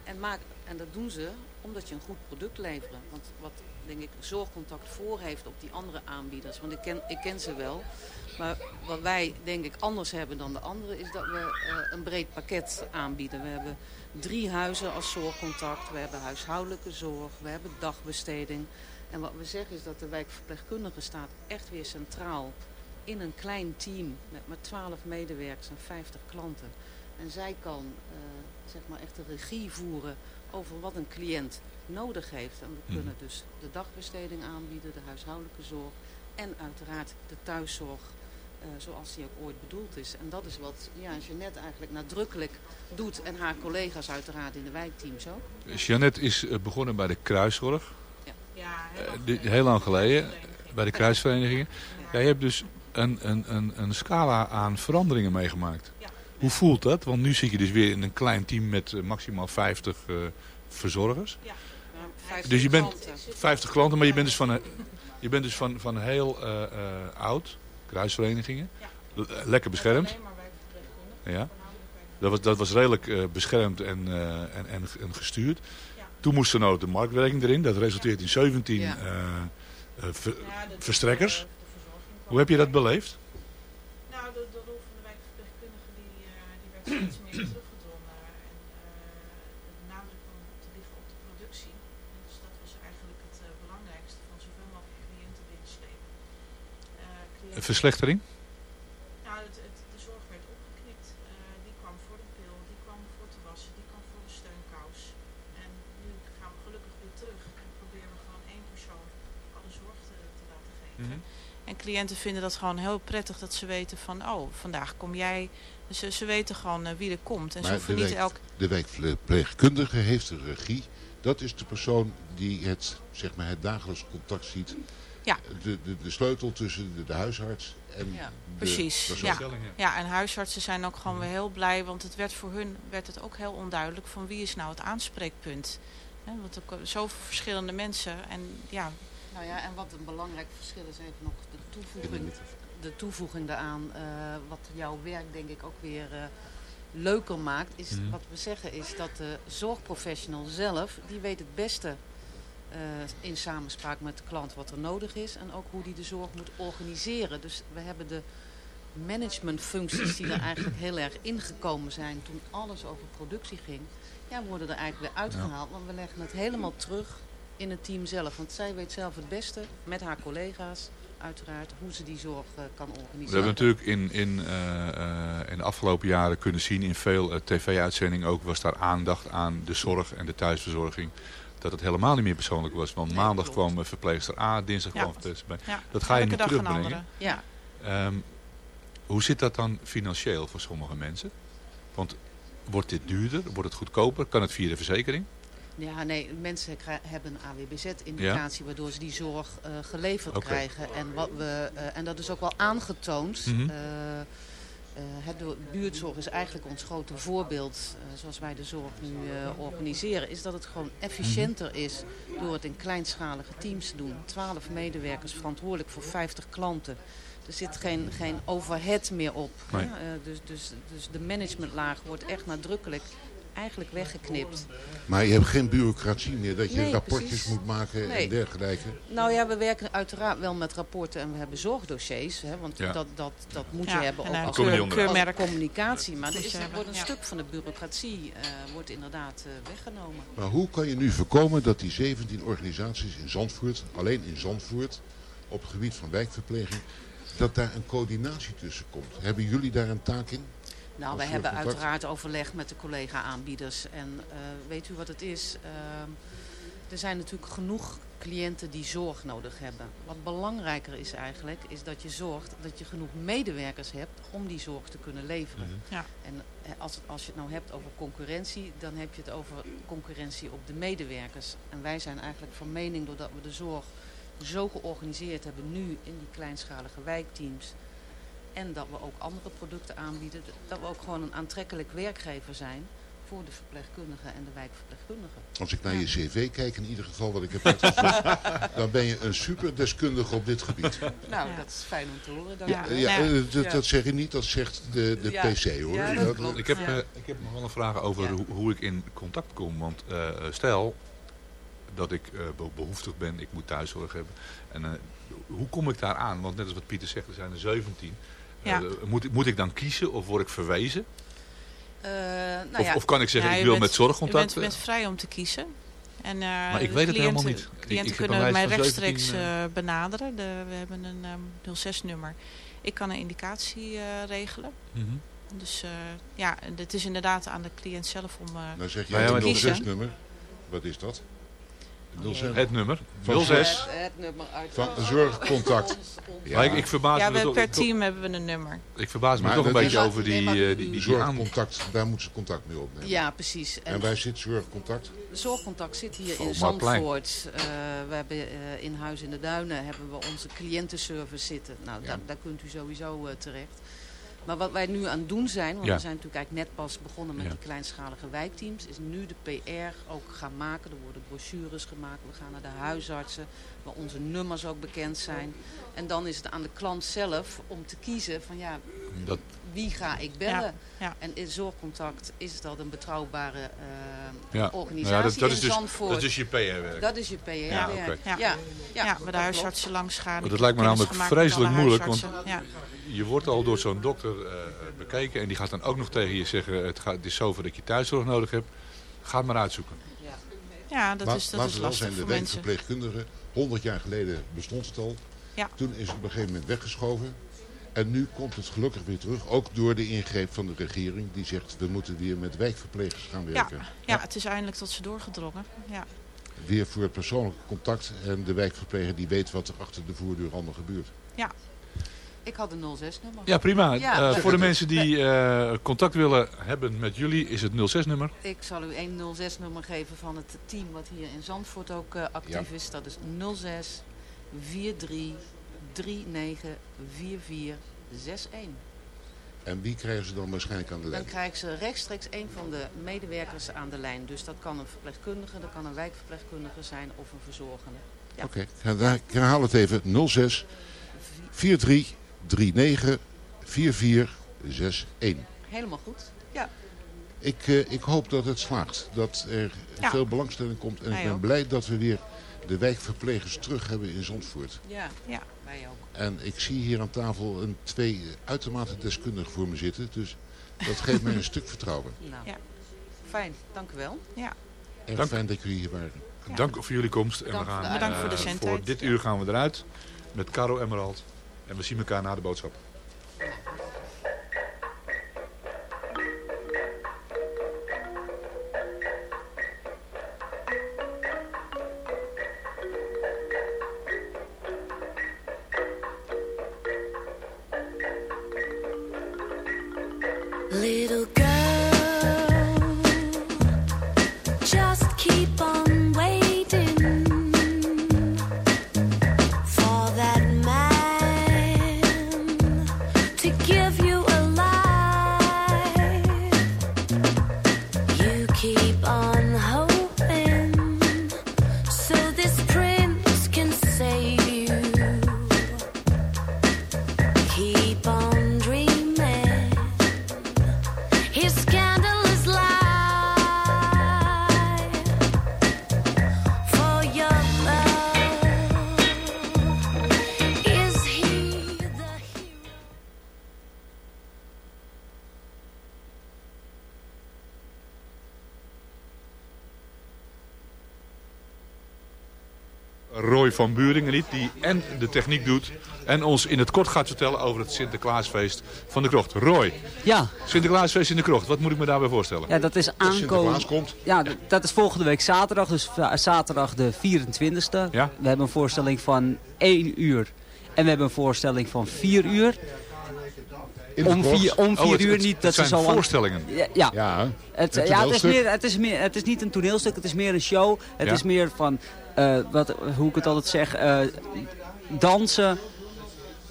Eh, en, maak, en dat doen ze omdat je een goed product levert. Want wat denk ik zorgcontact voor heeft op die andere aanbieders. Want ik ken, ik ken ze wel. Maar wat wij denk ik anders hebben dan de anderen is dat we eh, een breed pakket aanbieden. We hebben drie huizen als zorgcontact. We hebben huishoudelijke zorg. We hebben dagbesteding. En wat we zeggen is dat de wijkverpleegkundige staat echt weer centraal in een klein team met maar 12 medewerkers en 50 klanten. En zij kan eh, zeg maar echt de regie voeren over wat een cliënt nodig heeft. En we Mhm. kunnen dus de dagbesteding aanbieden, de huishoudelijke zorg en uiteraard de thuiszorg eh, zoals die ook ooit bedoeld is. En dat is wat ja, Jeannette eigenlijk nadrukkelijk doet en haar collega's uiteraard in de wijkteams ook. Jeannette is eh, begonnen bij de kruiszorg. Ja, Eh, heel lang geleden. Bij de kruisverenigingen. Jij hebt dus een, een, een, een scala aan veranderingen meegemaakt. Hoe voelt dat? Want nu zit je dus weer in een klein team met maximaal 50 eh, verzorgers. Dus je bent 50 klanten, maar je bent dus van, een- je bent dus van, van heel eh, eh, oud, kruisverenigingen. Lekker beschermd. Ja. Dat was, dat was redelijk eh, beschermd en, eh, en, en, en gestuurd. Toen moest er nou de marktwerking erin. Dat resulteert in 17 Ja. eh, eh, ver- verstrekkers. Hoe heb je dat beleefd? Nou, de, de rol van de wijkverpleegkundige die, eh, die werd steeds meer teruggedrongen. En eh, de nadruk kwam te liggen op de productie. En dus dat was eigenlijk het eh, belangrijkste van zoveel mogelijk cliënten binnenslepen. Eh, cliënten- Een verslechtering? Nou, het, het, de zorg werd opgeknipt. Eh, die kwam voor de pil, die kwam voor te wassen, die kwam voor de steunkous. En nu gaan we gelukkig weer terug en proberen we gewoon één persoon alle zorg te, te laten geven. En cliënten vinden dat gewoon heel prettig dat ze weten van, oh, vandaag kom jij. Ze, ze weten gewoon eh, wie er komt. En ze Maar hoeven de, niet wijk, elk... de wijkverpleegkundige heeft de regie. Dat is de persoon die het, zeg maar, het dagelijks contact ziet. Ja. De, de, de sleutel tussen de, de huisarts en de Precies. Ja. ja, en huisartsen zijn ook gewoon weer heel blij, want het werd voor hun werd het ook heel onduidelijk van wie is nou het aanspreekpunt. Hè, want er komen zoveel verschillende mensen en ja, Nou ja, en wat een belangrijk verschil is even nog de toevoeging, de toevoeging daaraan. eh, wat jouw werk denk ik ook weer eh, leuker maakt. Is, Mhm. Wat we zeggen is dat de zorgprofessional zelf, die weet het beste in samenspraak met de klant wat er nodig is. En ook hoe die de zorg moet organiseren. Dus we hebben de managementfuncties die er eigenlijk heel erg ingekomen zijn toen alles over productie ging. Ja, worden er eigenlijk weer uitgehaald. Want we leggen het helemaal terug in het team zelf. Want zij weet zelf het beste, met haar collega's uiteraard, hoe ze die zorg eh, kan organiseren. We hebben natuurlijk in, in, eh, eh, in de afgelopen jaren kunnen zien in veel eh, tv-uitzendingen ook was daar aandacht aan de zorg en de thuisverzorging. Dat het helemaal niet meer persoonlijk was. Want maandag kwam eh, verpleegster A, dinsdag Ja. kwam verpleegster B. Ja, Dat ga je een terugbrengen. Ja. Ehm, hoe zit dat dan financieel voor sommige mensen? Want wordt dit duurder? Wordt het goedkoper? Kan het via de verzekering? Ja, nee, mensen hebben een AWBZ-indicatie waardoor ze die zorg eh, geleverd krijgen. En, wat we, eh, en dat is ook wel aangetoond. Mhm. Het do- buurtzorg is eigenlijk ons grote voorbeeld, eh, zoals wij de zorg nu eh, organiseren, is dat het gewoon efficiënter is door het in kleinschalige teams te doen. 12 medewerkers verantwoordelijk voor 50 klanten. Er zit geen, geen overhead meer op. Nee. Eh, dus, dus, dus de managementlaag wordt echt nadrukkelijk eigenlijk weggeknipt. Maar je hebt geen bureaucratie meer dat je Nee, rapportjes precies. moet maken Nee. en dergelijke. Nou ja, we werken uiteraard wel met rapporten en we hebben zorgdossiers. Hè, want Ja. dat, dat, dat moet Ja, je hebben en ook als, als keurmerk. communicatie. Maar er is, er wordt een ja. stuk van de bureaucratie eh, wordt inderdaad eh, weggenomen. Maar hoe kan je nu voorkomen dat die 17 organisaties in Zandvoort, alleen in Zandvoort, op het gebied van wijkverpleging, dat daar een coördinatie tussen komt? Hebben jullie daar een taak in? Nou, wij hebben uiteraard overleg met de collega-aanbieders. En eh, weet u wat het is? Ehm, er zijn natuurlijk genoeg cliënten die zorg nodig hebben. Wat belangrijker is eigenlijk, is dat je zorgt dat je genoeg medewerkers hebt om die zorg te kunnen leveren. Mhm. Ja. En eh, als, als je het nou hebt over concurrentie, dan heb je het over concurrentie op de medewerkers. En wij zijn eigenlijk van mening, doordat we de zorg zo georganiseerd hebben nu in die kleinschalige wijkteams. En dat we ook andere producten aanbieden. Dat we ook gewoon een aantrekkelijk werkgever zijn voor de verpleegkundige en de wijkverpleegkundige. Als ik naar je cv kijk, in ieder geval wat ik heb uitgezocht, [laughs] dan ben je een superdeskundige op dit gebied. Nou, dat is fijn om te horen. dank Ja, wel. ja, eh, dat, dat zeg je niet, dat zegt de, de Ja. PC hoor. Ja, dat Dat- klopt. Ik heb, Ja. eh, ik heb nog wel een vraag over hoe, hoe ik in contact kom. Want eh, stel dat ik eh, be- behoeftig ben, ik moet thuiszorg hebben. En eh, hoe kom ik daar aan? Want net als wat Pieter zegt, er zijn er 17. Ja. Eh, moet, ik- moet ik dan kiezen of word ik verwezen? Eh, nou Of- ja, of kan ik zeggen, Ja, ik wil bent- met zorgcontact? U bent, bent vrij om te kiezen. En, uh, Maar ik weet het helemaal niet. Cliënten ik kunnen mij rechtstreeks 17, eh, benaderen. De, we hebben een ehm 06-nummer. Ik kan een indicatie eh, regelen. Mhm. Dus eh, ja, het is inderdaad aan de cliënt zelf om eh, Nou zeg te jij een kiezen. 06-nummer. Wat is dat? 06. Het nummer. Van 06. Het, het nummer uit. Van zorgcontact. Maar ik, ik verbaas Ja, me we, per toch- team hebben we een nummer. ik verbaas me Maar toch een beetje over die, eh, die, die, die Zorgcontact, daar moeten ze contact mee opnemen. Ja, precies. En wij zitten zorgcontact. De zorgcontact zit hier in. Zandvoort. Eh, we hebben eh, in Huis in de Duinen hebben we onze cliëntenservice zitten. Nou, daar, daar kunt u sowieso terecht. Maar wat wij nu aan het doen zijn, want Ja. we zijn natuurlijk eigenlijk net pas begonnen met Ja. die kleinschalige wijkteams, is nu de PR ook gaan maken. Er worden brochures gemaakt. We gaan naar de huisartsen, waar onze nummers ook bekend zijn. En dan is het aan de klant zelf om te kiezen van ja, Dat- wie ga ik bellen? Ja, ja. En in zorgcontact is dat een betrouwbare eh, Ja. organisatie Nou ja, dat- dat in is dus- Zandvoort. dat is je PR-werk. Dat is je PR-werk. Ja, Ja, oké. ja. Ja. ja, Ja, bij de huisartsen langs gaan. Dat lijkt me namelijk vreselijk moeilijk, want Ja. Je wordt al door zo'n dokter eh, bekeken en die gaat dan ook nog tegen je zeggen, het, gaat, het is zover dat je thuiszorg nodig hebt. Ga maar uitzoeken. Ja, dat Maar is, dat laten is lastig zijn, de voor mensen. wijkverpleegkundige, 100 jaar geleden bestond het al. Ja. Toen is het op een gegeven moment weggeschoven. En nu komt het gelukkig weer terug. Ook door de ingreep van de regering. Die zegt, we moeten weer met wijkverplegers gaan Ja, werken. ja, het is eindelijk tot ze doorgedrongen. Ja. Weer voor het persoonlijke contact. En de wijkverpleger die weet wat er achter de voordeur allemaal gebeurt. Ja. Ik had een 06-nummer. Ja, prima. Ja. Eh, voor de mensen die eh, contact willen hebben met jullie is het 06-nummer. Ik zal u een 06-nummer geven van het team wat hier in Zandvoort ook eh, actief Ja. is. Dat is 06 43 39 44 61. En wie krijgen ze dan waarschijnlijk aan de Dan lijn? krijgen ze rechtstreeks een van de medewerkers aan de lijn. Dus dat kan een verpleegkundige, dat kan een wijkverpleegkundige zijn of een verzorgende. Ja. Oké, ik herha- ik herhaal het even. 06 43 39 44 61. Helemaal goed. Ja. Ik, eh, ik hoop dat het slaagt. Dat er Ja. veel belangstelling komt. En Wij ik ben ook. blij dat we weer de wijkverplegers terug hebben in Zandvoort. Ja, ja. wij ook. En ik zie hier aan tafel een twee uitermate deskundigen voor me zitten. Dus dat geeft mij een stuk vertrouwen. [laughs] Nou, Ja. fijn. Dank u wel. Ja. Erg Dank. fijn dat jullie hier waren. Dank voor jullie komst. En Dank we voor gaan, voor de eh, zendtijd. voor dit uur gaan we eruit met Caro Emerald. En we zien elkaar na de boodschap. Roy van Buringen niet, die en de techniek doet en ons in het kort gaat vertellen over het Sinterklaasfeest van de Krocht. Roy, Ja. Sinterklaasfeest in de Krocht, wat moet ik me daarbij voorstellen? Ja, dat is aankomen. Ja, d- dat is volgende week zaterdag, dus zaterdag de 24e. Ja. We hebben een voorstelling van 1 uur en we hebben een voorstelling van 4 uur. In de Om vier, om Oh, vier het- uur niet het dat ze zijn zo voorstellingen. Ja, ja. Ja, Het, ja, het, is meer, het, is meer, het is niet een toneelstuk, het is meer een show. Het Ja. is meer van, wat, hoe ik het altijd zeg, eh, dansen,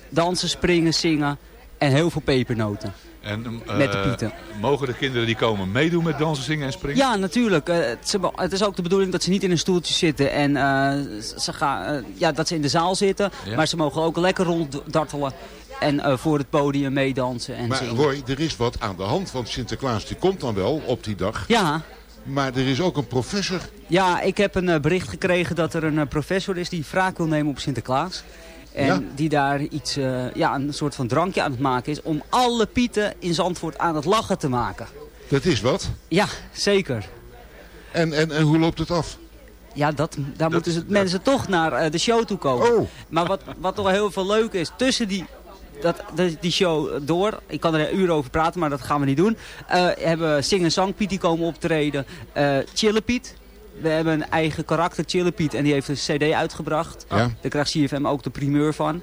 dansen, springen, zingen en heel veel pepernoten. En, eh, Met de pieten. Mogen de kinderen die komen meedoen met dansen, zingen en springen? Ja, natuurlijk. Eh, het, ze- het is ook de bedoeling dat ze niet in een stoeltje zitten en eh, ze gaan, eh, ja, dat ze in de zaal zitten. Ja. Maar ze mogen ook lekker ronddartelen en eh, voor het podium meedansen en Maar zingen. Roy, er is wat aan de hand, want Sinterklaas die komt dan wel op die dag. Ja. Maar er is ook een professor. Ja, ik heb een eh, bericht gekregen dat er een eh, professor is die wraak wil nemen op Sinterklaas. En Ja. die daar iets, eh, ja, een soort van drankje aan het maken is om alle pieten in Zandvoort aan het lachen te maken. Dat is wat. Ja, zeker. En, en, en hoe loopt het af? Ja, dat, daar moeten ze, mensen toch naar de show toe komen. Maar wat, wat toch heel veel leuk is, tussen die, dat, de- die show door, ik kan er een uur over praten, maar dat gaan we niet doen. eh, hebben Sing en Sang Piet die komen optreden. eh Chille Piet. We hebben een eigen karakter, Chille Piet, en die heeft een cd uitgebracht. Ja. Daar krijgt CFM ook de primeur van.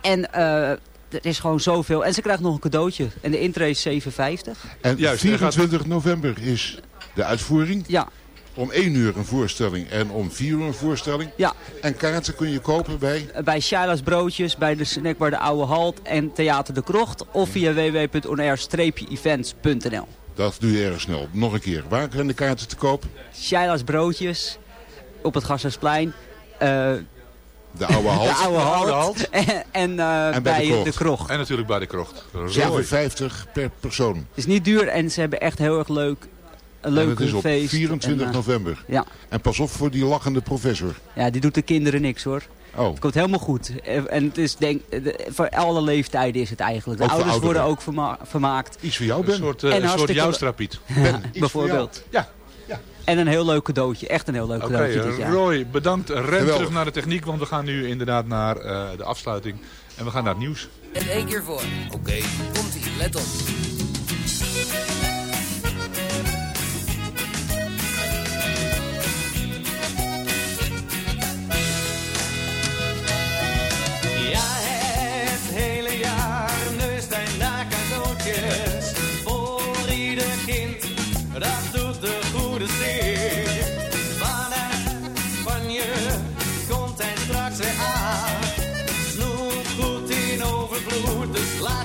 En eh, er is gewoon zoveel. En ze krijgt nog een cadeautje. En de intree is 7,50. En Juist, er gaat- 24 november is de uitvoering. Ja. Om 1 uur een voorstelling en om 4 uur een voorstelling. Ja. En kaarten kun je kopen bij... bij Shaila's Broodjes, bij de snackbar De Oude Halt en Theater de Krocht. Of via www.onair-events.nl Dat doe je erg snel. Nog een keer. Waar zijn de kaarten te koop? Shaila's Broodjes op het Gassersplein. eh, De oude [laughs] halt. De Oude De Oude Halt. En, [laughs] en, eh, En bij de Krocht. de Krocht. En natuurlijk bij de krocht. Roy. 7,50 per persoon. Het is niet duur en ze hebben echt heel erg leuk. Een En leuk het is op feest. 24 En, eh, november. Ja. En pas op voor die lachende professor. Ja, die doet de kinderen niks hoor. Oh. Het komt helemaal goed. Eh, En het is denk, de- voor alle leeftijden is het eigenlijk. De Ook voor ouders worden ook verma- vermaakt. Iets voor jou, Een Ben. soort, eh, En een soort hartstikke- Joustra-Piet. [laughs] Ja, bijvoorbeeld. Ja. En een heel leuk cadeautje. Echt een heel leuk cadeautje dit jaar. Roy, bedankt. Ren Geweldig. terug naar de techniek, want we gaan nu inderdaad naar eh, de afsluiting. En we gaan naar het nieuws. En één keer voor. Oké, komt ie, let op.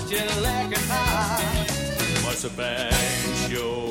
dus laat je lekker gaan. Marsepein, chocolade.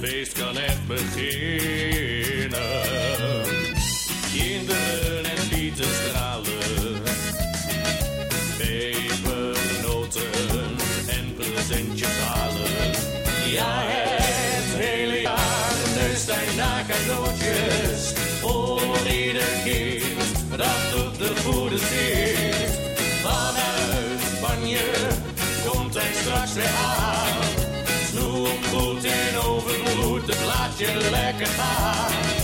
Feest kan echt beginnen. Kinderen en pieten stralen. Pepernoten en presentjes halen. Ja, het hele jaar neust hij naar cadeautjes. Voor ieder kind, dat doet de goede zin. Vanuit Spanje komt hij straks weer aan. Overvloed, dus laat je